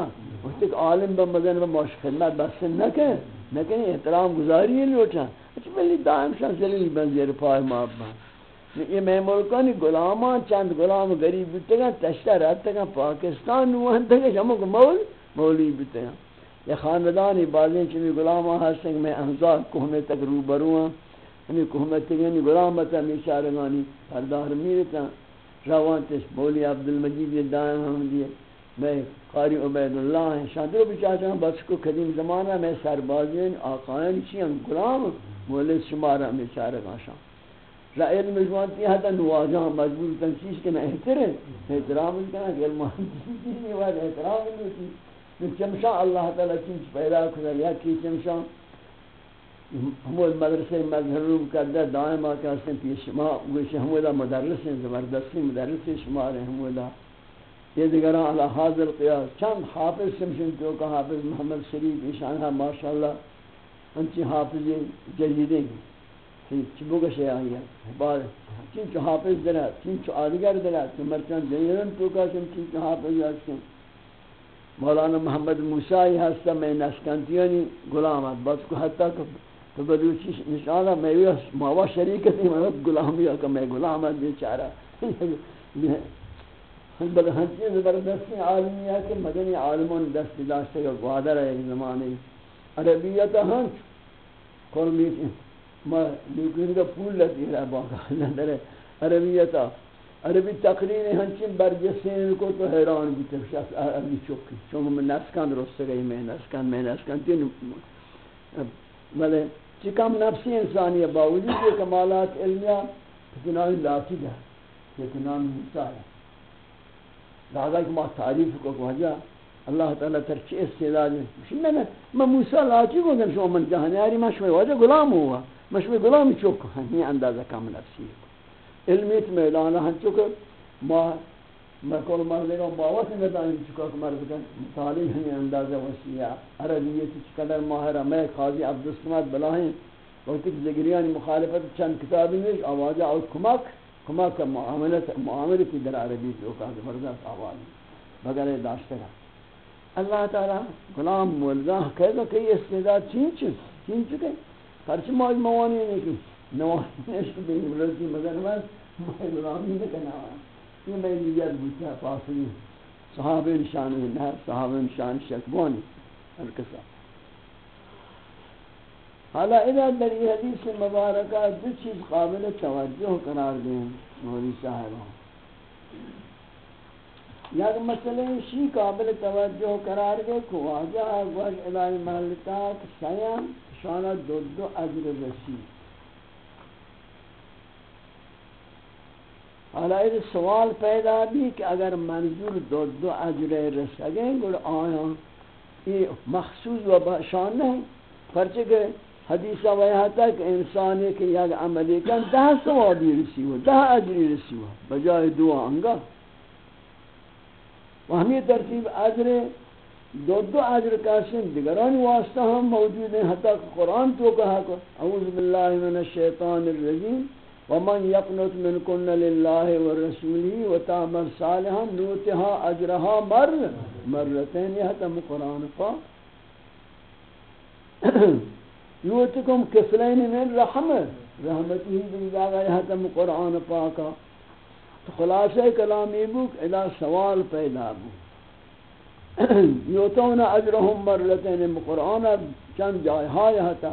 وقتی کہ عالم بمدن و ماش خدمت بسن نکر لیکن احترام گزاری ہے لوٹا اچھا ملی دائم شان سلیل بنزیر پای ماب با۔ یہ میں غلامان، چند غلام غریب بیتے گا، تشتہ رہتا گا، پاکستان نوانتا گا شما کو مول، مولی بیتے گا۔ یہ خاندانی بازیں چمی غلامان ہستے ہیں، میں انزار کوہمے تک روبرو یعنی ہوں ہمیں کوہمے تک یعنی غلامتا میں میشارگانی پردار میرتا روان روانتش مولی عبدالمجید دائم ہم دیئے میں قاری عبید اللہ ہیں شادر بھی چاہتا ہوں، بس کو قدیم زمانہ میں سربازین آقائن چیئن غلام، مولد شمارہ میں چارہ گاشاں را علم جوانتی حتی نواجہ مجبور تنسیش کے میں احترے احترام کنا کہ علم جوانتی واجہ، احترام نہیں من چمشا اللہ تعالی چیز پیدا کرا یا کی چمشا۔ ہمود مدرسے مظہروب کردہ دائم آکا سن پیش ما گوشی ہمودا مدرس ہیں، زبردستی مدرس شمار ہیں ہمودا یہ دیگر علی حاضر قیاس چند حافظ سمشن تو کہ حافظ محمد شریف ایشان ہے، ماشاءاللہ انچی حافظ جیدیں چبو کا شیعہ آئی ہے بعد چنچو حافظ درہ چنچو آدگر درہ چنچو مرچان جیدن تو کہ چنچو حافظ آسکن مولانا محمد موسیٰ ہستا، میں نسکنتیانی غلامت بس کو حتی کہ تو بدوچی نشانہ، میں ماوا شریکتی میں غلامی کہ میں غلامت بیچارہ۔ [LAUGHS] بل ہنچی زبردستی عالمی ہے کہ مدنی عالمون دست داشتے گا گوادر ہے ایک زمانے عربیت ہنچ قرمی ما لیکن کا پول لگی رہا باقا لندر عربیت عربی تقریر ہنچین برجسین کو تو حیران بھی شخص عربی چوکی چون میں نسکن رست گئی، میں نسکن میں نسکن تین بلے چکم نفسی انسانی ہے، باوجود یہ کمالات علمیہ اتنامی لاتی گا اتنامی موسیٰ ہے۔ لہذا کہ ما تعریف کو کہا اللہ تعالیٰ ترچی استعداد میں میں میں موسیٰ لاتی کو کہ شما من جہانی آری میں شما وجہ غلام ہوا۔ میں شما غلام چوک ہنی اندازہ کم نفسی علمیت میں ہن چکا ما میں کول مردے گا باوت ندانی چکا کہ مرد کن۔ تعلیم ہنی اندازہ وسیع عربیت چقدر ماہرہ، میں قاضی عبدالسمت بلاہیں وقتی کہ زگریانی مخالفت چند کتابی نیش آوازہ اور کمک۔ کمک معاملت معاملتی در عربی تو کا زبردست آواز بغیر داشته گا اللہ تعالی غلام مولدا کہے کہ یہ استعداد چین چین چین چکے۔ پرچ موج موانی نہیں کی۔ نوانی عشق بھی ملتی مگر من میں غلامی نہ کنا یہ میں نیت بوتا پاسنی صحابہ نشان ہے صحابہ نشان شکبانی ہر کسا حالا اذا در یہ حدیث مبارکہ دو چیز قابل توجہ قرار دیں مولی صاحبہ یک مسئلہ شی قابل توجہ قرار دے کہ واجہ وج الہی محلتات سیم شانہ دو دو عجر رسی حالا یہ سوال پیدا بھی کہ اگر منظور دو دو عجر رسگیں گر آیاں یہ مخصوص و شان نہیں پرچہ کہ حدیثہ ویہا تک انسانی کہ یک عملی کن، دہ سوابی رسی ہو دہ اجری رسی ہو بجائے دعا انگا۔ و ہمیں ترتیب اجر، دو دو اجر کاسن دیگران واسطہ ہم موجود ہیں، حتی قرآن تو کہا کہ اعوذ باللہ من الشیطان الرجیم، ومن يقنط منكن لله ورسوله وتعمل صالحا نوتها اجرها مر مرتين يهتم قرآن پاک۔ یوتکم کفلین من رحمت رحمت ہی رحمتی بالله یحتم قرآن پاکا تو خلاصہ کلامی بک الى سوال پیدا بو [CLEARS THROAT] یوتون اجرهم مرلتین قرآن، چند جائے ہائی حتا.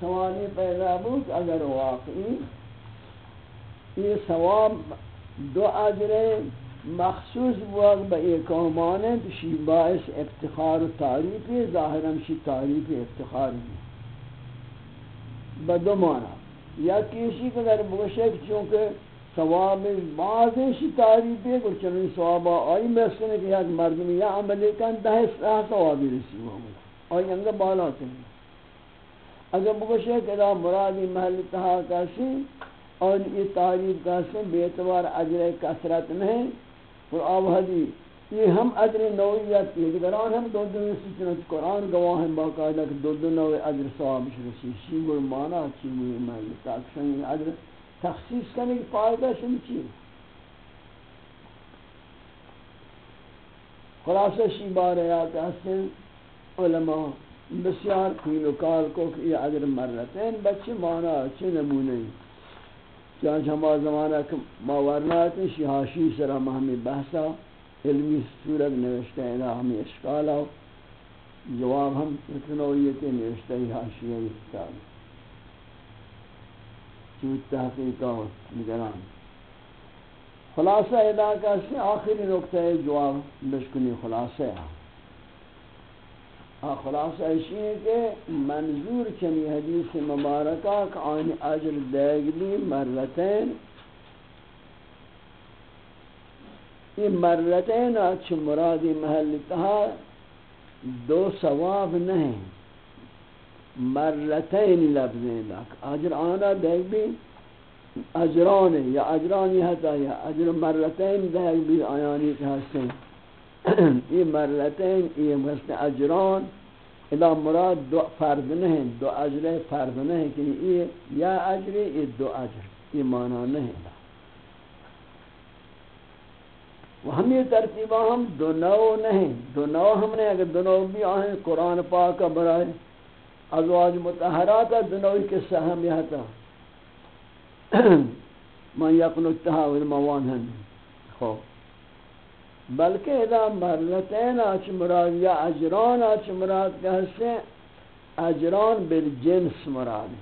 سوالی پیدا بک اگر واقعی یہ ثواب دو اجرے مخصوص بوگ با اقامانے تو شی باعث افتخار و تعریف ہے ظاہرا شی تعریف افتخار ہے با دو معنی. یا کسی کہ اگر بگشک چونکہ ثواب بعض شی تعریف ہے کہ چنین ثواب آئی محسن کہ یک مردمی یا عملی کن دہ ساہ ثوابی رسی ہوا آئی یعنی انگا بالا تنگی اگر بگشک ادا مرادی محل تہا کسی اور یہ تعریف کسی بے اعتبار عجر کثرت نہیں اور آب حدی یہ ہم عجر نوعیت کی دیگران ہم دو دو اسی چنانچہ قرآن گواہ ہیں، باقاعدہ کہ دو دو نوع عجر ثواب شرسی شی گر مانا چی گوئی مالی تاک شنگی عجر تخصیص کرنے کی فائدہ شن چی؟ خلاصہ شی بارے آتا حسن علماء بسیار قیل و کو کہ یہ عجر مرتین، بچے مانا چی نمونے ہیں؟ چانچہ ہما زمانہ کہ ماورنات شہاشی سر ہم ہمیں بحثا، علمی صورت نوشتہ ہے ہمیں اشکالا، جواب ہم اتنویت نوشتہ ہی حاشیہ کتاب۔ چوت تحقیقہ نگران۔ خلاصہ علاقہ سے آخری نقطہ جواب بشکنی خلاصہ ہے۔ خلاص ایشی ہے کہ منظور چنی حدیث مبارکہ کہ آنی اجر دیگلی مرتین۔ یہ مرتین اچھ مرادی محل تہا دو ثواب نہیں۔ مرتین لفظیں لک اجر آنا دیگ بھی اجران یا اجرانی حتا، یا اجر مرتین دیگ بھی آیانی کہ ہستیں [CLEARS THROAT] یہ مرتين یہ مثل اجران، اذا مراد دو فرد نہیں، دو اجر فرد نہیں کہ یہ یا اجر، یہ دو اجر، یہ معنی نہیں و ہم یہ ترتیبہ ہم دو نو نہیں، دو نو ہم نے، اگر دو نو بھی آئیں قرآن پاک کا برائے، ازواج متحرات دو نوی قصہ ہم یہ تھا۔ [CLEARS THROAT] من یقنتها والموان ہن خوب بلکہ اذا مرتین آچ مراد یا اجران آچ مراد کہتے ہیں اجران بالجنس مراد.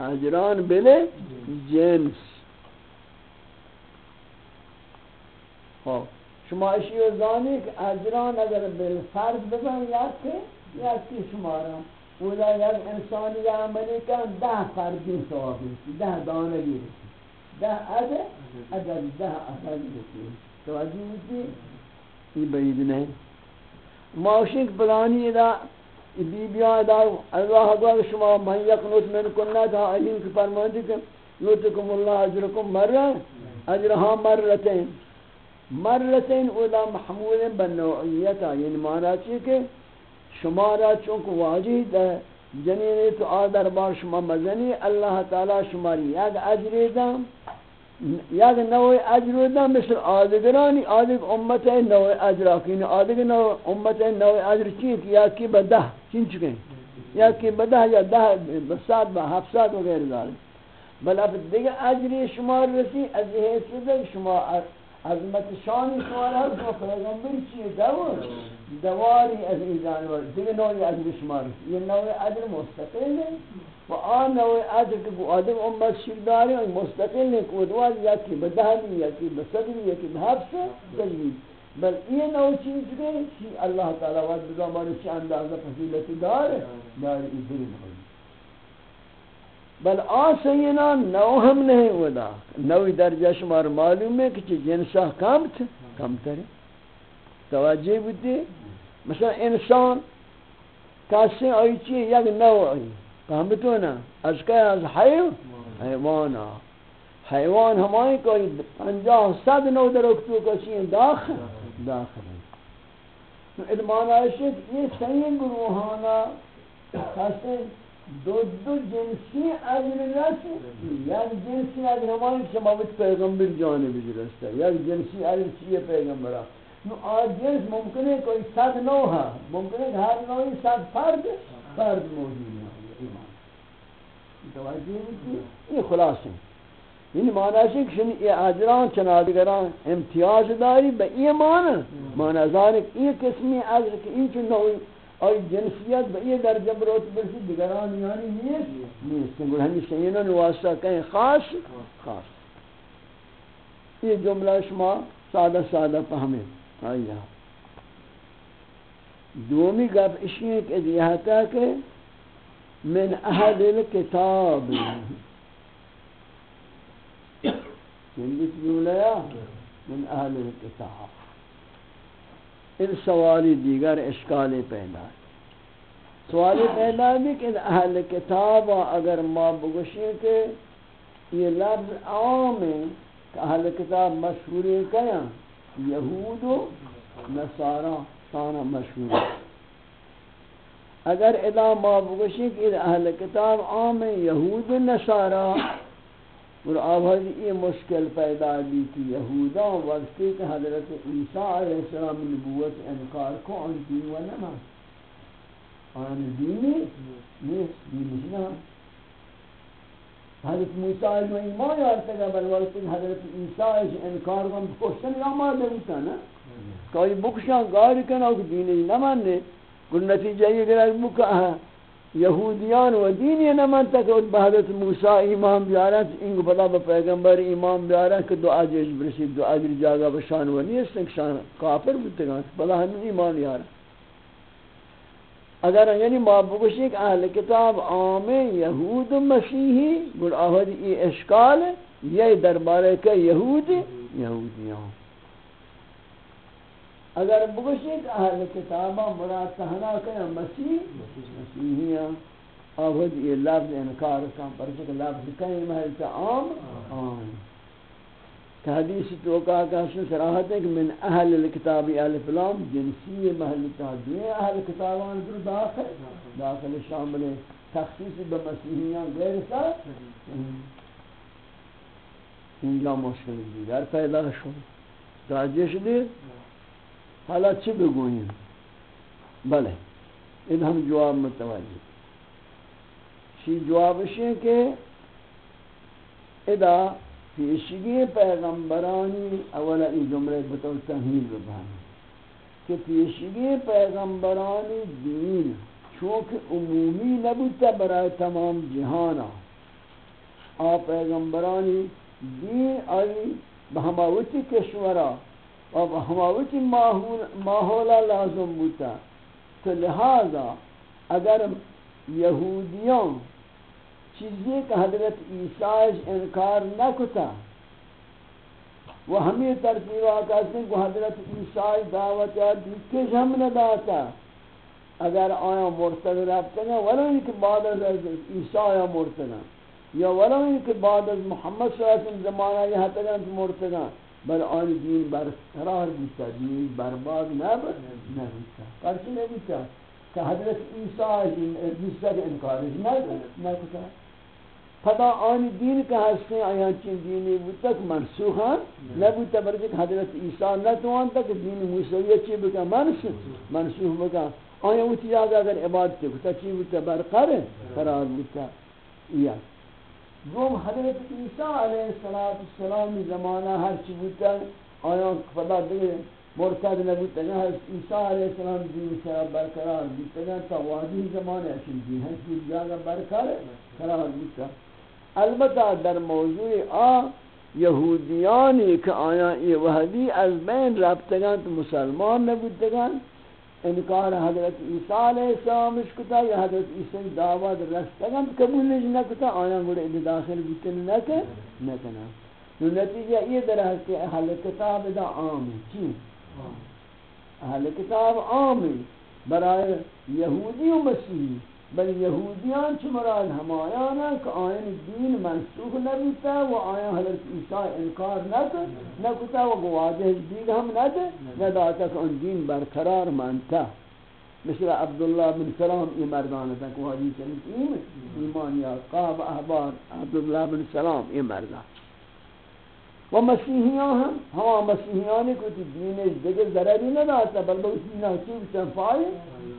اجران بالجنس خب شما اشیو زانی کہ اجران اگر بالفرد بزن یاد کے یاد کی شمارا اولا یک انسانی یا عملی کن ده فردی ثوابی ده دانه گیرسی ده عدد عدد ده عدد گیرسی توجه ہوتی یہ بعید نہیں معاشق پلانی ادا بی بیان ادا اللہ اکبر شما من یقنوت من کننا تھا علیم کی فرماندی کہ یوتکم اللہ اجرکم مرہ اجرہا مرتین مرتین اولا محمول بنوعیتا یعنی مانا چیئے کہ شما را چونکہ واجد ہے جنین تو آدر بار شما مزنی، اللہ تعالی شماری یک اجر دام یک نوع اجر دام مثل آدگرانی، آدگ امت نوع اجر آکین آدگ نوع امت نوع اجر چین یا کی بدہ چین چکیں، یا کی بدہ یا دہ بسات با حفظات وغیر دارے بل اب دیگه اجری شما رسی، از حیث شما عظمت شانی شما را شما پیغمبر چیه دوار، دواری از این جانور دیگه نوعی عجر شما رسی یہ نوع عجر مستقل و آن نوع عجر کہ آدم امت شیرداری ہے مستقل ہے کہ دوار یکی بدہلی یکی بصدری یکی به بحبس تجوید بل یہ نوع چیز کے چی اللہ تعالی وعد بزامانی چی اندازہ فضیلت دار ہے دار ایزری بل آسینا نو ہم نہیں ودا۔ نوی درجہ شمار معلوم ہے کہ جنسا کم تھا کم ترے۔ توجہ بودی؟ مثلا انسان کسی آئی چیئے یک نو آئی۔ فهمتو نا؟ از که از حیو؟ حیوانا۔ حیوان ہمائی کوئی پنجاہ، صد نو در اکتو کسی داخل داخل ادمان آئیشت یہ صحیح گروہانا کسی دو دو جنسی اجر رسل یک جنسی اجر ہماری سماوت پیغمبر جانب رستا یک جنسی اجر چیئے پیغمبرہ نو آج جنس ممکن ہے کوئی صد نو ہے ممکن ہے کہ ہر نوی صد فرد فرد موجود ہے ایمان توجہ ہوتی یہ خلاص ہے یعنی معنی ہے کہ شنی یہ اجران چنادگران امتیاز داری با ایمان معنی ذالک یہ قسمی اجر کہ این چون نوی اور جنسیت بئی درجہ بروت برسی دیگران یعنی نیست. نیست. گل ہمی شئینن واسطہ کہیں خاص خاص. یہ جملہ شما سادہ سادہ فہمیں. آئیہ دومی گف اشی ایک ادیہتا کہ من اہل الكتاب چندس جملہ من اہل الكتاب ان سوالی دیگر اشکال پیدا ہے سوالی پیدا بھی کہ اہل کتاب اگر ما بگوشیں کہ یہ لفظ عام ہے کہ اہل کتاب مشہور کیا یہود و نصارا سانا مشہور اگر ادا ما بگوشیں کہ اہل کتاب عام ہے یہود و نصارا اور آواز یہ مشکل پیدا بھی کہ یہودا، وقتی کہ حضرت عیسیٰ علیہ السلام نبوت انکار کو ان دین و نما آن دینی نیست دینی نہ حضرت موسیٰ علیہ ایمان یارتا گا بل وقتی حضرت عیسیٰ انکار کو کشتن یا مادر ہوتا نا۔ کوئی بکشان گاری کنا کہ دینی نمانے کل نتیجہ یہ گرہ بکا یہودیان و دینی نمان تک بحضرت موسیٰ ایمان بیارا انگو بلا با پیغمبر ایمان بیارا کہ دعا جیش برسید دعا جر جاگا بشان و نیست شان کافر بودتگان بلا ہمیں ایمان یارا اگر یعنی ما بگوشی کہ اہل کتاب عام یہود مسیحی گل آہد ای اشکال یہ دربارے کہ یہود یہودیان۔ اگر بگوشید اہل کتابہ مراد تہنا کہ مسیح مسیحیاں آہد یہ لفظ انکار کام پر کہ لفظ کہیں محل سے عام عام۔ کہ حدیث تو کہا کہ سراحت ہے کہ من اہل الکتاب اہل فلام جنسی محل تحدیے اہل کتابان در داخل داخل شامل تخصیص بمسیحیاں غیر سا اینجا مشکل دیگر پیدا شد۔ توجه شدی حالا چی بگوییم بله این هم جواب متوجه چی جوابش ہے کہ ادا پیشگی پیغمبرانی اولا این جمله بطور تحمیل ببانی کہ پیشگی پیغمبرانی دین، چونکہ عمومی نبوتا برای تمام جہانا۔ آ پیغمبرانی دین آئی بہماوتی کشورا۔ و بہماوتی ماحولا لازم بوتا تو لہذا اگر یہودیان چیزی کہ حضرت عیسیٰ انکار نہ کتا وہ ہمیں ترتیبہ کہتے ہیں کہ حضرت عیسیٰ دعوت یا ہم نہ داتا اگر آیا مرتد رابطہ ولو ان کے بعد از عیسیٰ یا مرتد۔ یا ولو ان کے بعد از محمد صلی اللہ علیہ وسلم زمانہ یہ حتی گا مرتد۔ بل آن دین برقرار بیتا دین برباد نہ بیتا پرچہ نہیں کہ حضرت عیسیٰ جیسا کے انکار نہ کتا پدا آن دین کا ہستے آیا چین دینی بودتک منسوخ ہیں نبودتا برکت حضرت عیسیٰ نتوان تک دین موسیقی چی بکا منسوخ. منسوخ بکا آیا اوٹی جاگا اگر عبادت کتا چی بودتا برقر قرار بودتا یا. دوم حضرت عیسیٰ علیہ السلام زمانہ ہر چی بودتا آیا پدا دیگه مرتد نبودتا گا عیسیٰ علیہ السلام دین سرا برقرار بودتا گا تا واضح زمانہ چین دین ہنچی جاگا برقرار قرار بودتا البتہ در موضوع آ، یہودیانی کہ آیا یہ وحدی از بین رابطگان تو مسلمان نبودگان انکار حضرت عیسیٰ علیہ السلام کتا یا حضرت عیسیٰ دعوت رستگان قبول نہ کتا آیا ادھے داخل بیتن نکے نکنا نو نتیجہ یہ در کہ اہل کتاب دا عام ہے چی اہل کتاب عام ہے برای یہودی و مسیحی۔ بل یهودیان چه مراد همایان که آین دین منسوخ نبیتا و آین حضرت عیسی انکار نکرد نکتا و گواده دین هم نده نداتا که اون دین برقرار منتا مثل عبدالله بن سلام این مردان تک و حدیث ایمان یا قاب احبار عبدالله بن سلام این مردان. و مسیحیان ہم ہوا مسیحیانی کو تی دین دیگر ضرری نہ داتا بل بہت دین حقیب تنفائی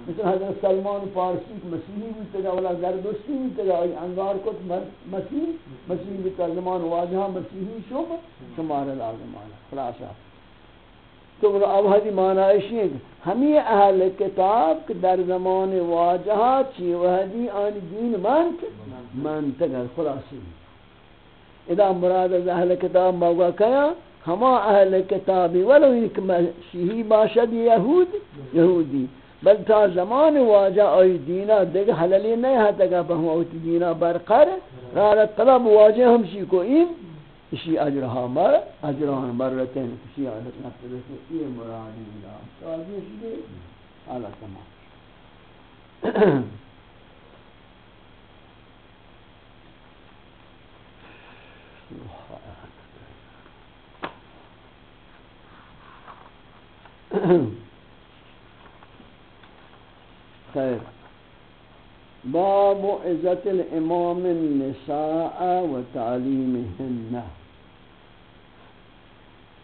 مثل حضرت سلمان فارسی مسیحی بھی تگا ولا زردشتی بھی تگا انگار کو مسیح. مسیحی بھی تگا زمان واجہا مسیحی شب شمار لازم آنا خلاصا تو اب حدی معنی ہے ہمیں اہل کتاب کہ در زمان واجہا چی وحدی آن دین منت منتگا خلاصی اذا مراد از اهل کتاب موقع کیا ہما اہل کتابی ولو ایک مسیحی باشد یہود یہودی بل تا زمان واجہ اوی دینا دیکھ حللی نہیں ہے تکا پہم اوی دینا برقر رارت طلب واجہ ہم ہمشی کو این اسی اجرہا مر اجرہان مرتین اسی عادت نفت رسے یہ مرادی اللہ سوال دیش دے اللہ تمام. [CLEARS THROAT] [COUGHS] خیر. باب عزت الامام النساء و تعلیمهن.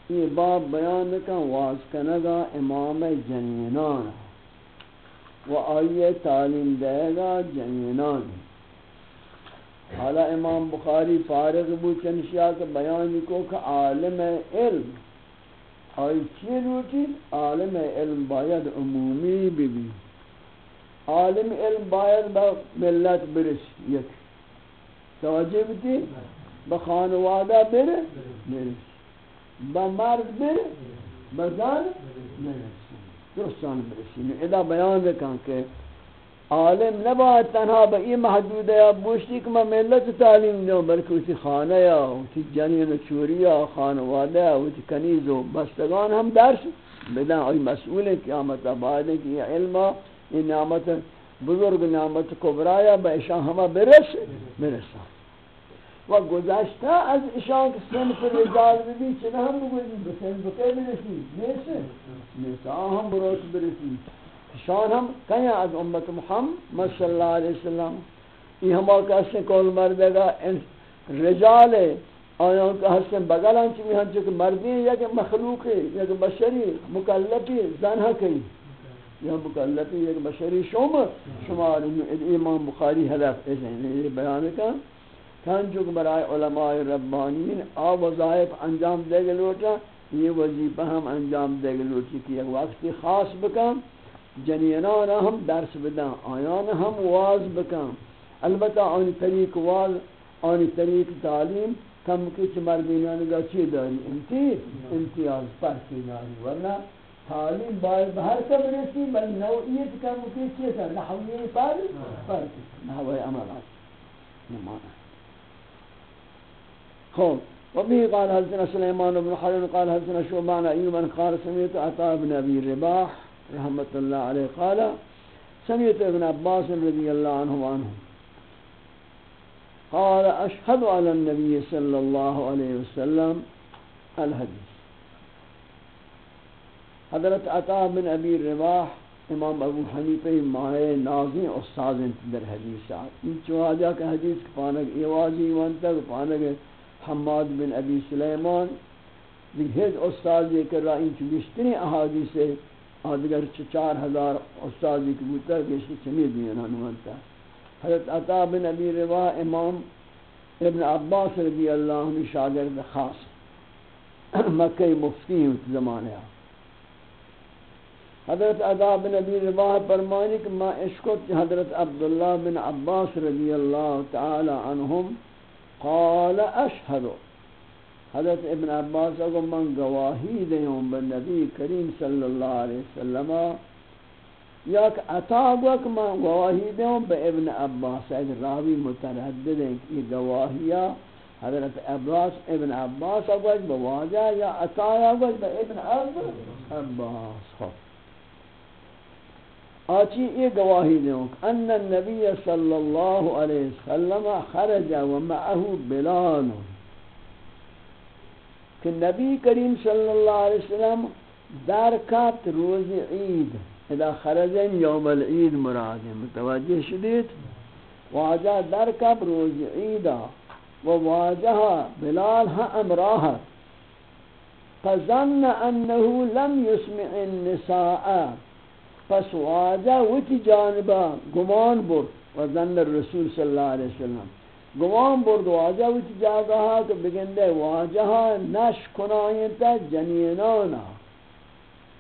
یہ باب بیان کا واز کنگا امام جنینان. و آئیے تعلیم دے گا جنینان. حالا امام بخاری فارغ بو چنشیا کے بیان کو کہ عالم علم. آئی چی روٹی عالم علم باید عمومی بھی بھی عالم علم باید با ملت برس یک. توجہ بیتی با خانواده بره؟ برس با مرد بره؟ با زن؟ برس درستان برسی ادا بیان بکن کہ عالم نباید تنها به این محدود یا بوشتی که من ملت تعلیم دیم بلکه اوتی خانه یا اوتی جنین و چوری یا خانواده یا اوتی کنیز و بستگان هم درس بدن آئی مسئول قیامت آباد ہے کہ یہ علم این نعمت بزرگ نعمت کبرایا با اشان همه برس برسا و گذشته از اشان که سنف رجال ببی چنه هم بگویدیم به سنف بکی برسی؟ نیسه نیسه هم بروت برسی. شان ہم کہیں از امت محمد صلی اللہ علیہ وسلم یہ ہما ہم کیسے کول مردے گا رجال آیا کہ حسن بغل ہنچ میں ہنچ کہ مردی یا کہ مخلوق ہے یا کہ بشری مکلفی زن کئی یا مکلفی یا کہ بشری شوم شمار امام بخاری حدف یعنی یہ بیان کا کھان جو برائے علماء ربانین آ وظائف انجام دے گے لوٹا یہ وظیفہ ہم انجام دے گے لوٹی کہ ایک وقت خاص بکم جنینان هم درس بدن آیان هم واز بکن البته آن طریق واز آن طریق تعلیم کم کچھ مردینان گا چی داری امتیاز. امتیاز پرسی داری ورنه تعلیم باید به هر کم رسی بل نوعیت کم کچھ چی کن نحویه پر پرسی نحوی عمل هست نمانه خوب وبه قال حدثنا سليمان بن حرب قال حدثنا شعبان ايوب قال سميت عطاء بن ابي رباح. رحمة الله عليه قال، سمعت ابن عباس رضي الله عنه وعنه قال أشهد على النبي صلى الله عليه وسلم الحديث حضرت عطاء بن أبي رباح امام ابو حنیفہ مائے نازیں استاد در حدیث ان چواجہ کا حدیث پانک ایوازی وانتک پانک حماد بن ابی سلیمان، دیگر استاد یہ کر رہا، ان چوشتنی احادیث آدگر چار ہزار استاد کی بوتا گشت چمی دینا نمانتا حضرت عطا بن ابی روا امام ابن عباس رضی اللہ عنہ شاگرد خاص مکہ مفتی زمانے حضرت عطا بن ابی روا فرمانی کہ ما عشقت حضرت عبداللہ بن عباس رضی اللہ تعالی عنہم قال اشهد حضرت ابن عباس اگو من گواہی دیوں نبی کریم صلی اللہ علیہ وسلم، یا کہ عطا گو من گواہی دیوں بے ابن عباس ایک راوی متردد ہیں کہ یہ گواہیہ حضرت عباس، ابن عباس اگو بواجہ یا عطا اگو بے ابن عباس خوب آچی یہ گواہی دوں ان النبی صلی اللہ علیہ وسلم خرج ومعه بلال۔ کہ نبی کریم صلی اللہ علیہ وسلم در کت روز عید اذا خرجن یوم العید مراد متوجہ شدید؟ واجہ در کب روز عید و واجہ بلال ہا امراہ۔ فظن انه لم يسمع النساء پس واجہ وچی جانبا گمان برد و ظن الرسول صلی اللہ علیہ وسلم۔ گمان برد واجہ وچی جاگہا کہ بگندے واجہ نش کنائیں تا جنینانا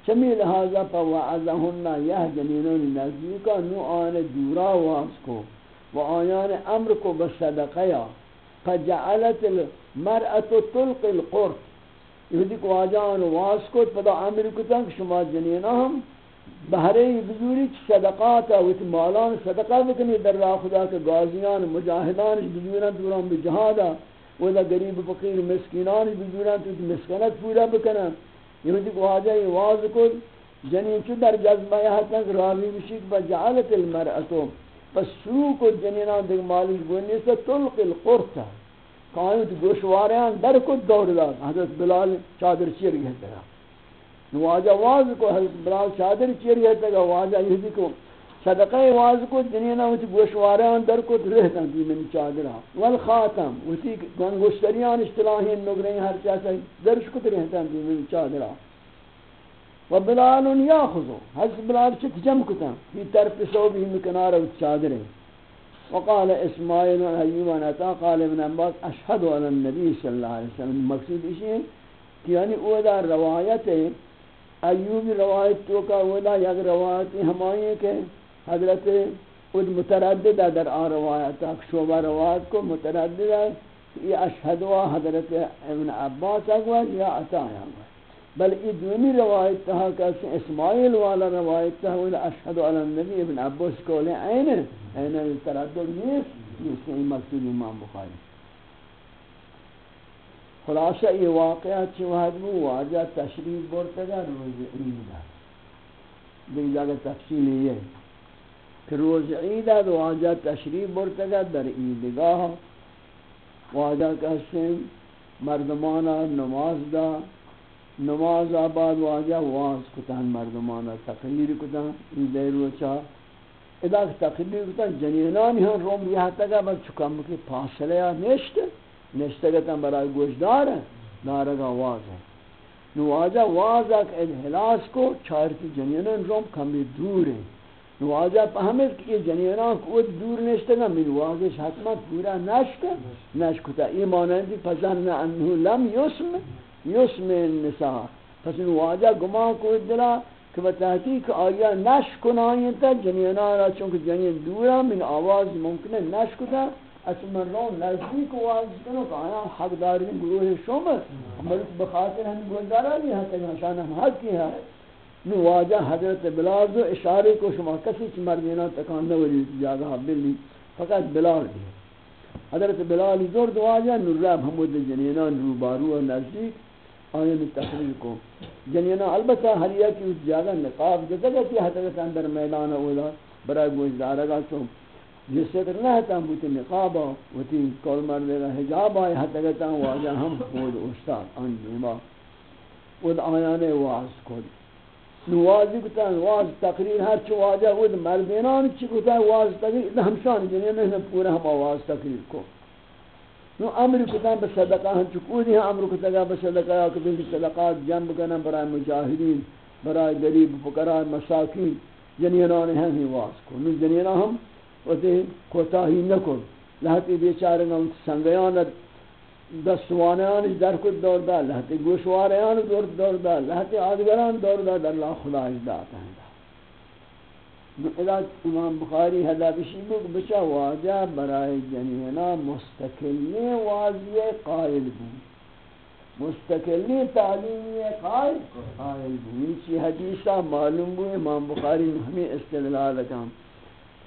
چمی لہذا پا وعظہننا یہ جنینان نزدیکا نو آن دورا واز کو و آیان امر کو بصدقیا فجعلت المرأة تلق القرد یہ دیکھ واجہ آن واز کو پدا امر کو تنک شما جنینہ ہم بہرے بزوری صدقات و مالان صدقہ بکنی در راہ خدا کے غازیان مجاہدان بزوران دوران بجہادا و دا غریب فقیر مسکینان بزوران تو مسکنت پورا بکنن. یعنی یہ دیکھ واجہ یہ واضح کل جنین چو در جذبہ یہ تک راوی بشید بجعلت المرأتو پس شروع کو جنینان دیکھ مالک بونی سے طلق القرطہ قائمت گوشواریان در کو دور دا حضرت بلال چادر چیر گئے ترہ واجہ واز کو حضرت بلال چادر چیر ہے تگا واجہ یہ کو صدقہ واز کو جنینا وچ گوشواریان در کو رہتا دی من چادرہ. والخاتم وتی گنگوشتریان اصطلاحی نگریں، ہر چاہتا درش کو رہتا دی من چادرہ. و بلال یاخذو حضرت بلال چت جم کتا. فی طرف صوبہ مکنار و چادر وقال اسماعیل و ایوب عطا قال ابن عباس اشهد علی النبی صلی اللہ علیہ وسلم. مقصود اسی ہے کہ یعنی او دا روایت ہے ایوبی روایت تو کا ولا یک روایت ہمائیں کہ حضرت خود متردد در آن روایت شعبہ روایت کو متردد ہے یہ اشہد و حضرت ابن عباس اگوان یا عطا اگوان بل یہ دونی روایت تہا کہ اسماعیل والا روایت تہا ولا اشہد علی النبی ابن عباس کو لے عین عین تردد نیست، یہ مقصود امام بخاری۔ خلاصہ یہ واقعات چوہد مو واجہ تشریف برتگا روز عید دیکھ جاگہ تفصیل یہ کہ روز عید ہے واجہ تشریف برتگا در عیدگاہ۔ واجہ کہتے ہیں مردمانا نماز دا۔ نماز آباد واجہ واز کتن مردمانا تقریر کتن عید روچا ادا تقریر کتن جنینانی ہن روم یہ تگا، بس چکم کی فاصلہ نشت نشتگتا برای گوشدار ہے نارگا واز ہے نواجہ واز اک انحلاس کو چارتی جنینن روم کمی دور ہے نواجہ پہمت کہ یہ جنینان کو دور نشتگا، من واضح حتمت پورا نشکا نشکتا ایمانندی پسند انہو لم یسم یسم النساء پس نواجہ گمان کو دلا کہ بتحقیق آیا نش کنائیں تا جنینا را، چونکہ جنین دورا، من آواز ممکن ہے نش کتا اصلا من رو نزدیک آواز کنو کہ آیا، حق داری گروہ شومر ملک بخاطر ہم گلدارا بھی ہاں تک شان ہم حق کی ہے۔ نو واجہ حضرت بلال دو اشارے کو شما کسی چی مردینا تکان نوری جاگہ بلی فقط بلال بھی حضرت بلال دور دو واجہ نو رب حمود جنینا رو بارو نزدیک آئین تقریر کو۔ جنینا البتہ ہر یک اس جگہ نقاب، جگہ تی حضرت اندر میدان اولا برای گوشدارہ گا تو جس سے کرنا ہے تم بوتی نقاب و تی کول مردے گا حجاب آئی حضرت واجہ ہم خود استاد ان دیما ود آیان واز کود نوازی کتا، واز تقریر ہر چو واجہ ود مردینان چی کتا، واز تقریر ہمشان جنینا پورا ہم آواز تقریر کو۔ نو امر کتا کتاب صدقہ ہن چکودی ہیں امر کتاب صدقہ کہ بھی صدقات جنب کرنا برائے مجاہدین، برائے غریب فقراء، مساکین جنینان ہیں ہی واس کو نو جنینان ہم وتے کوتاہی نہ کو لہتی بیچارے ہم سنگیان دستوانیان در کو دور دا لہتی گوشواریان دور دور دا لہتی آدگران دور دا در اللہ خدا اجدات ہیں اذا امام بخاری حدا بشی بچا واجہ برای جنینا مستقلی واضی قائل بود. مستقلی تعلیمی قائل قائل بود. چی حدیثہ معلوم بود. امام بخاری ہمیں استدلال کام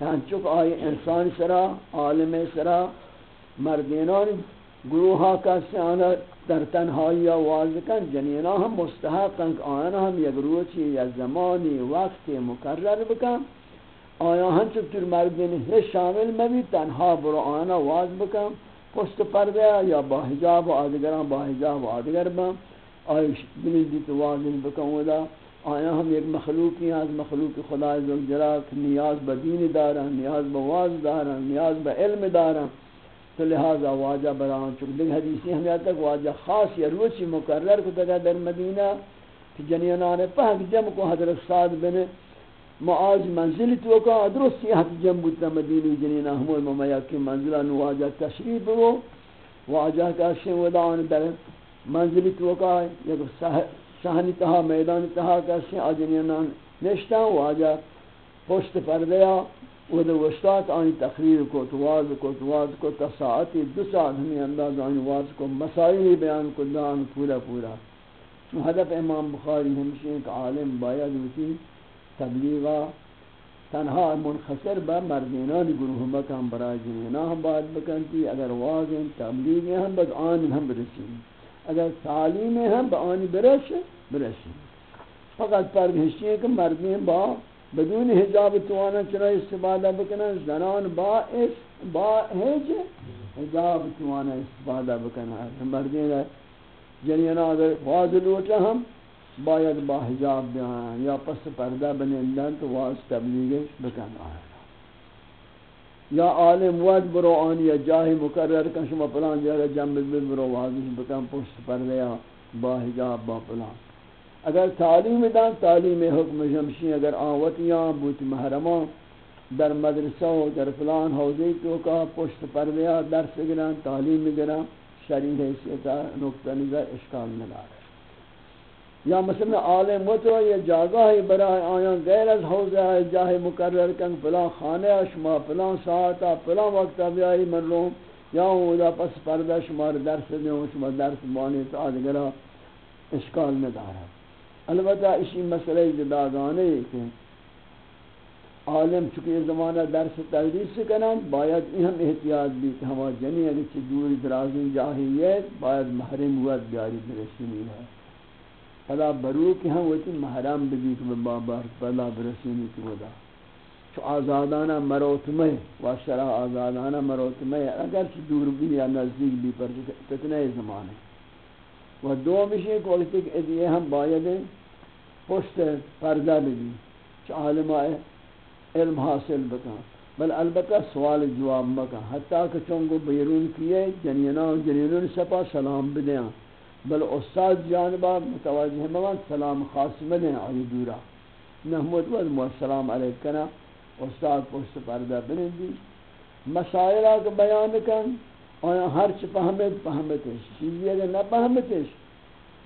یعنی چک آئی انسان سرا، عالم سرا، مردینان گروہا کا سیانا در تنہائی آواز کن جنینا ہم مستحق ہیں کہ آنا ہم یک روچی یا زمانی وقت مقرر بکن۔ آیا ہن چطور مردین ہے شامل مبی تنہا برو آنا واز بکم پشت پردے یا با حجاب و آدگران با حجاب و آدگر بم آیا بلیدی تو واضح بکم ودا۔ آیا ہم ایک مخلوقی ہیں از مخلوق خدا عزوجلال نیاز با دین دارن نیاز با واز دارن نیاز با علم دارن تو لہذا واجہ بران چکہ دیکھ حدیثی ہم یہاں تک واجہ خاص یا روچی مقرر کو تکا در مدینہ، کہ جنینان پاک جمع کو حضرت سعد بن معاذ منزل تو کا درست صحت جنب بودتا مدینی جنین احمد ممیا منزلہ نواجہ تشریف ہو۔ واجہ کا شودان در منزل تو کا یک شہنی تہا میدان تہا کا شن اجنین نشتا واجہ پشت پردیا و دو وشتات آنی تقریر کو تواز کو تواز کو تا ساعتی دو ساعت ہمیں انداز آنی واز کو، مسائلی بیان کو دان پورا پورا۔ حدف امام بخاری ہمشہ ایک عالم باید ہوتی تبلیغا تنها منخسر با مردینان گروه مکان برای جنینا هم باید بکنتی، اگر واضح تبلیغ هم بد آن هم برسیم۔ اگر تعلیم هم به آنی برسه برسیم فقط پرگشتی ہے کہ مردین با بدون حجاب توانا چرا استفادہ بکنن زنان با اس، با حج حجاب توانا استفادہ بکنن مردین جنینا اگر واضح لوٹا ہم، باید با حجاب بیان، یا پس پردہ بنندن تو واس تبلیغش بکن آئے یا عالم ود برو آن یا جاہی مقرر کن شما پلان جگہ جنب بل برو واضح بکن پشت پردہ یا با حجاب با پلان۔ اگر تعلیم دان، تعلیم حکم جمشی اگر آوتیاں، بوت محرمان، در مدرسہ و در فلان حوزی تو کا پشت پر پردہ درس گران، تعلیم گران شریح حیثیتا نقطہ نظر اشکال نلار یا مثلا عالم متو یا جاگاہ برای آیان غیر از حوزہ ہے، جاہ مقرر کن فلان خانہ شما فلان ساعتا فلان وقت بیائی من روم یا اودا پس پردہ شما درس دیوں شما درس بانی تو آدھگرہ اشکال ندارا البتہ اسی مسئلہ جداگانے کہ عالم چکہ زمانہ درس تدریس کنن، باید این ہم احتیاط بھی کہ ہما جنی یعنی اگر چی دوری درازی جاہیت، باید محرم وقت بیاری برسینی ہے۔ فلا برو کہ ہم وتی محرم بھی کہ بابا فلا برسینی کی ودا چو آزادانہ مروتمے و شرع آزادانہ مروتمے اگر دور بھی یا نزدیک بھی پر کتنے زمانے۔ و دو مشے کو وقت کہ یہ ہم باید پشت پردہ بھی چ عالم علم حاصل بکا۔ بل البتہ سوال جواب مکا۔ حتیٰ کہ چونگو بیرون کیے جنینا و جنینون سپا سلام بدیاں۔ بل استاد جانبا متوجہ مگن سلام خاص مدیں آئی دورا۔ نحمد ود مو السلام علیکنا استاد پشت پردہ بنندی مسائلہ کو بیان کن۔ آیا ہر چی پہمت پہمتش چیزی اگر نہ پہمتش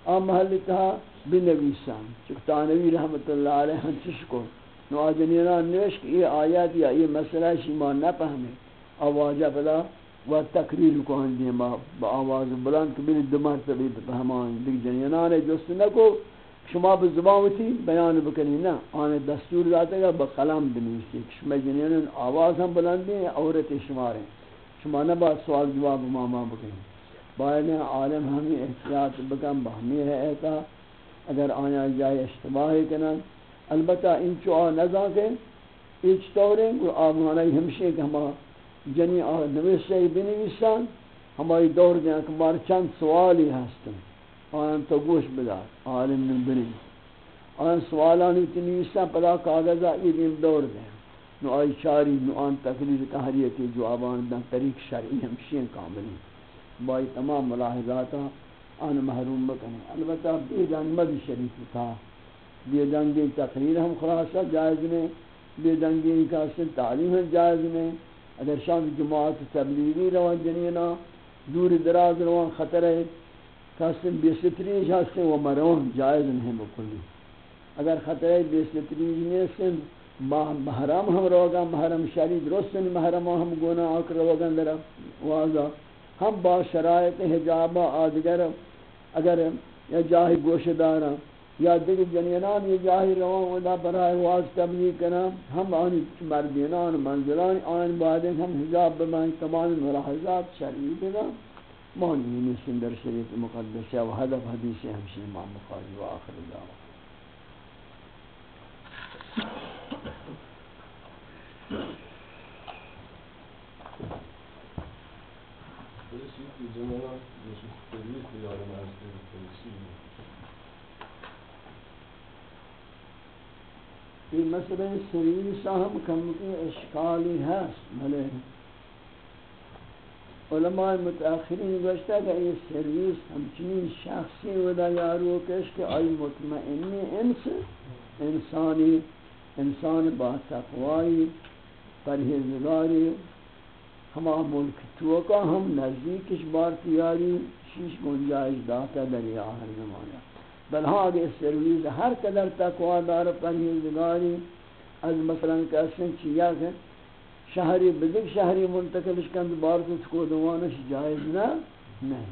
آم محلی تہا بنویسان۔ چکتانوی رحمت اللہ علیہ ہنچش کو۔ نو آجنینا نوش یہ آیات یا یہ مسئلہ شما نہ پہمے آوازہ بلا و تقریر کو ہندی ما با آواز بلند کہ بلی دمار تبی بہمان دیکھ جنینا نے جست نہ کو، شما به زبان تھی بیان بکنی نا آن دستور داتے گا، با قلم بنویسی۔ شما جنینا آواز ہم بلندی ہیں، عورت شمار ہیں۔ شما نہ با سوال جواب ماما بکنی۔ باید عالم ہمیں احتیاط بکن بہمی ہے ایتا اگر آیا جائے اشتباہ کنن، البتہ ان چو نزا کے ایچ طوریں کو آمانا ہمشے کہ ہما جنی آ نویسے بنویسان ہماری دور دیں اکبار چند سوالی ہستن آن تو گوش بدار عالم من بنی آن سوالانی تنویسان پدا کاغذا ایدین دور دیں نو آئی چاری، نو آن تقریر تحریتی جوابان دن، طریق شرعی ہمشین کاملی. بائی تمام ملاحظاتا آن محروم بکنے البتہ بیدان مد شریف تھا بے دنگی تقریر ہم خلاصہ جائز میں بے دنگی کا سن تعلیم جائز میں اگر شام جماعت تبلیغی روان جنینا، دور دراز روان خطر ہے کاسم بے ستریج ہستے وہ مرون جائز نہیں بکلی اگر خطر ہے بے ستریج میں سن محرم ہم روگا، محرم شری درست محرم ہم گونا آکر روگا در واضح ہم با شرائط حجاب آدگر، اگر یا جاہی گوش دارا یا دیگر جنینان یہ جاہی روان ودا برای واس تبلیغ کرنا ہم آنی مردینان منزلان آن بعد ہم حجاب بمان تمام مراحضات شریع بنا. مانی نیسن در شریف مقدسی و هدف حدیث ہمشی امام مخارج و آخر دعوان Bu sizin zamanlar, bu sizin kendiniz bir yarım arasında bir polisiydi. یہ مسئلہ سریر صاحب کم کے اشکالی ہے بلے علماء متاخرین گوشتا کہ یہ سرویس ہمچنین شخصی ودا یارو کش کہ آئی مطمئنی انس، انسانی، انسان با تقوائی، پرہیزگاری۔ ہما ملک توکا ہم نزدیکش بار تیاری، شیش گنجائش داتا در آخر زمانہ۔ بل ہاں اگر سرویز ہر قدر تقوی دار پرہیزگاری. از مثلا کسن چیا کہ شہری بدک شہری منتقلش کند بارتو کو دوانش جائز نہ نہیں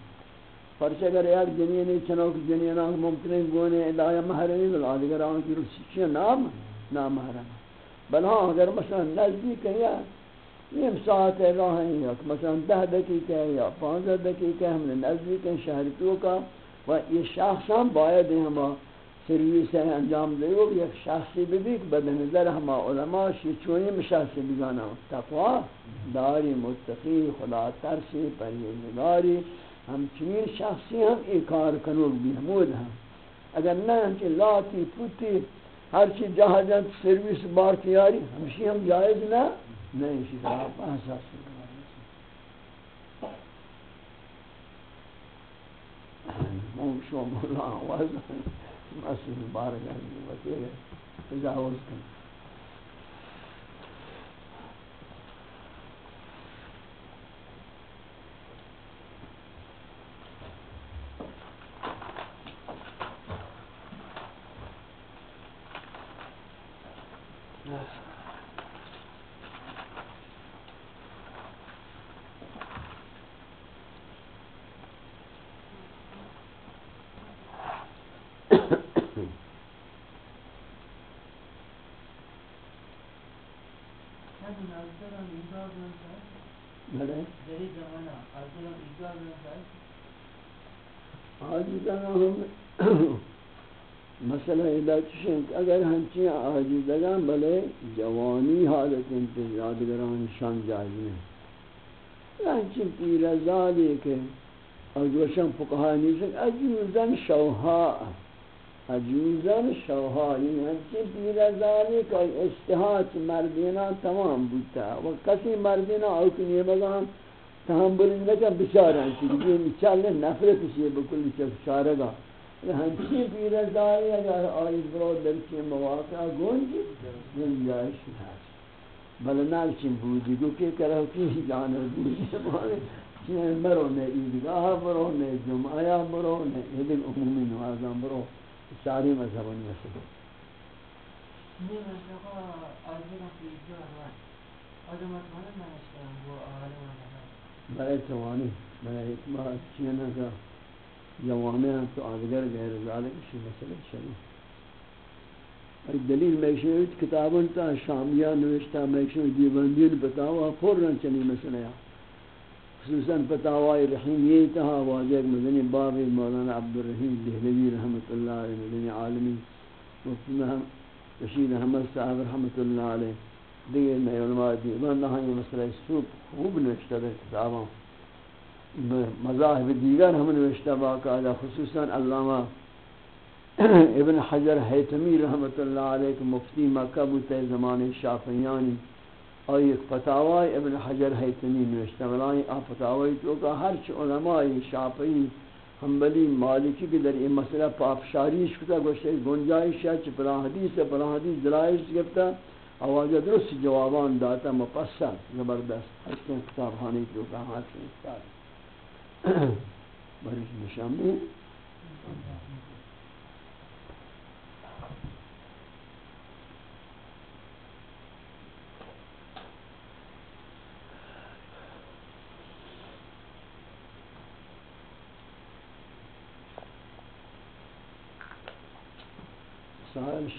پرچہ اگر ایک جنینی چنوک جنینہ ممکن ہے، گونے ادایا محرمی بل آدھگر آن کی رسی چیئے نام نام محرم. بل ہاں اگر مثلا نزدیک ہے یا نیم ساعت راہ ہیں یا مثلا دہ دقیقہ ہے یا پانزہ دقیقہ ہم نے نزدیک ہیں شہری تو کا و یہ شخص ہم باید ہما سرویس انجام دے گو یک شخصی بھی بدن نظر ہما علماء شی چونی مشخصی بگانا تقوی داری، متقی، خدا ترسی پریزگاری ہم چنین شخصی ہم ایکار کنوگ بھی حمود ہم اگر نہ ہم لاتی پوتی ہر چیز جہاں جہاں سرویس بار کیاری ہمشی ہم جائز نہ نہیں شیطان آپ احساس مفهوم شو مولا وزن مسئول بارگاہ وکیل تجاوز کریں مسئلہ ادا اگر ہنچی آجیدگاں بلے جوانی حالت انتظادگران شان جائز نہیں ہنچی پیر ازالی کہ اجوشن فقہا نیسن اجوزن شوہا عجوزان شوها یعنی ہمچین پیرزانی کا اشتہات مردینا تمام بودتا و کسی مردینا اوکنی بگان تحمل نکا بچارن چیزی چل نفرت سی بکل چارگا ہمچین پیرزانی اگر آئی برو درچی مواقع گونجی گنجائش ناس بل نالچین بودی گو کہ کرو کی جانر بودی۔ سبحانی چین برو نے عیدگاہ برو نے جمعہ برو نے عید عمومی نوازان برو ساری مذہبوں میں سے برای توانی برای اعتماد چینا کا۔ جوامع آگدر غير ذلك شيء مسئلہ شریف. الدليل ما میشوید کتابن تا الشامية نوشتا ما يشير ديوان دين بتاوا پرن چنی مثلا خصوصا بتاوا الرحيم يتها واجب مدنی باب مولانا عبد الرحيم دهلوی رحمة الله عليه مدنی عالمي مفتنا رشيد احمد صاحب رحمت اللہ علیہ دیگر نیولماء دیوبند نہائی مسئلہ سوب خوب نوشتا در کتابان مذاہب دیگر ہم نوشتہ باقاعدہ، خصوصاً علامہ ابن حجر حیتمی رحمت اللہ علیہ مفتی مکہ بوتے زمان شافعیانی اور ایک فتاوی ابن حجر حیتمی نوشتہ ولائی آ فتاوی تو کا ہر چ علماء شافعی، حنبلی، مالکی کے در یہ مسئلہ پافشاریش کتا گوشتے گنجائش ہے چھ پلا حدیث ہے پلا حدیث دلائش گفتا آواز درست جوابان داتا مپسر زبردست۔ ہشتیں کتاب خانی تو کا ہاتھ سے استاد بریش نشان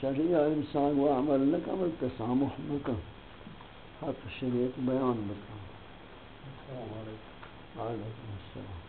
شریعہ انسان و عمل لکا بل تسامح لکا حق شریعت بیان لکا وعلیکم السلام.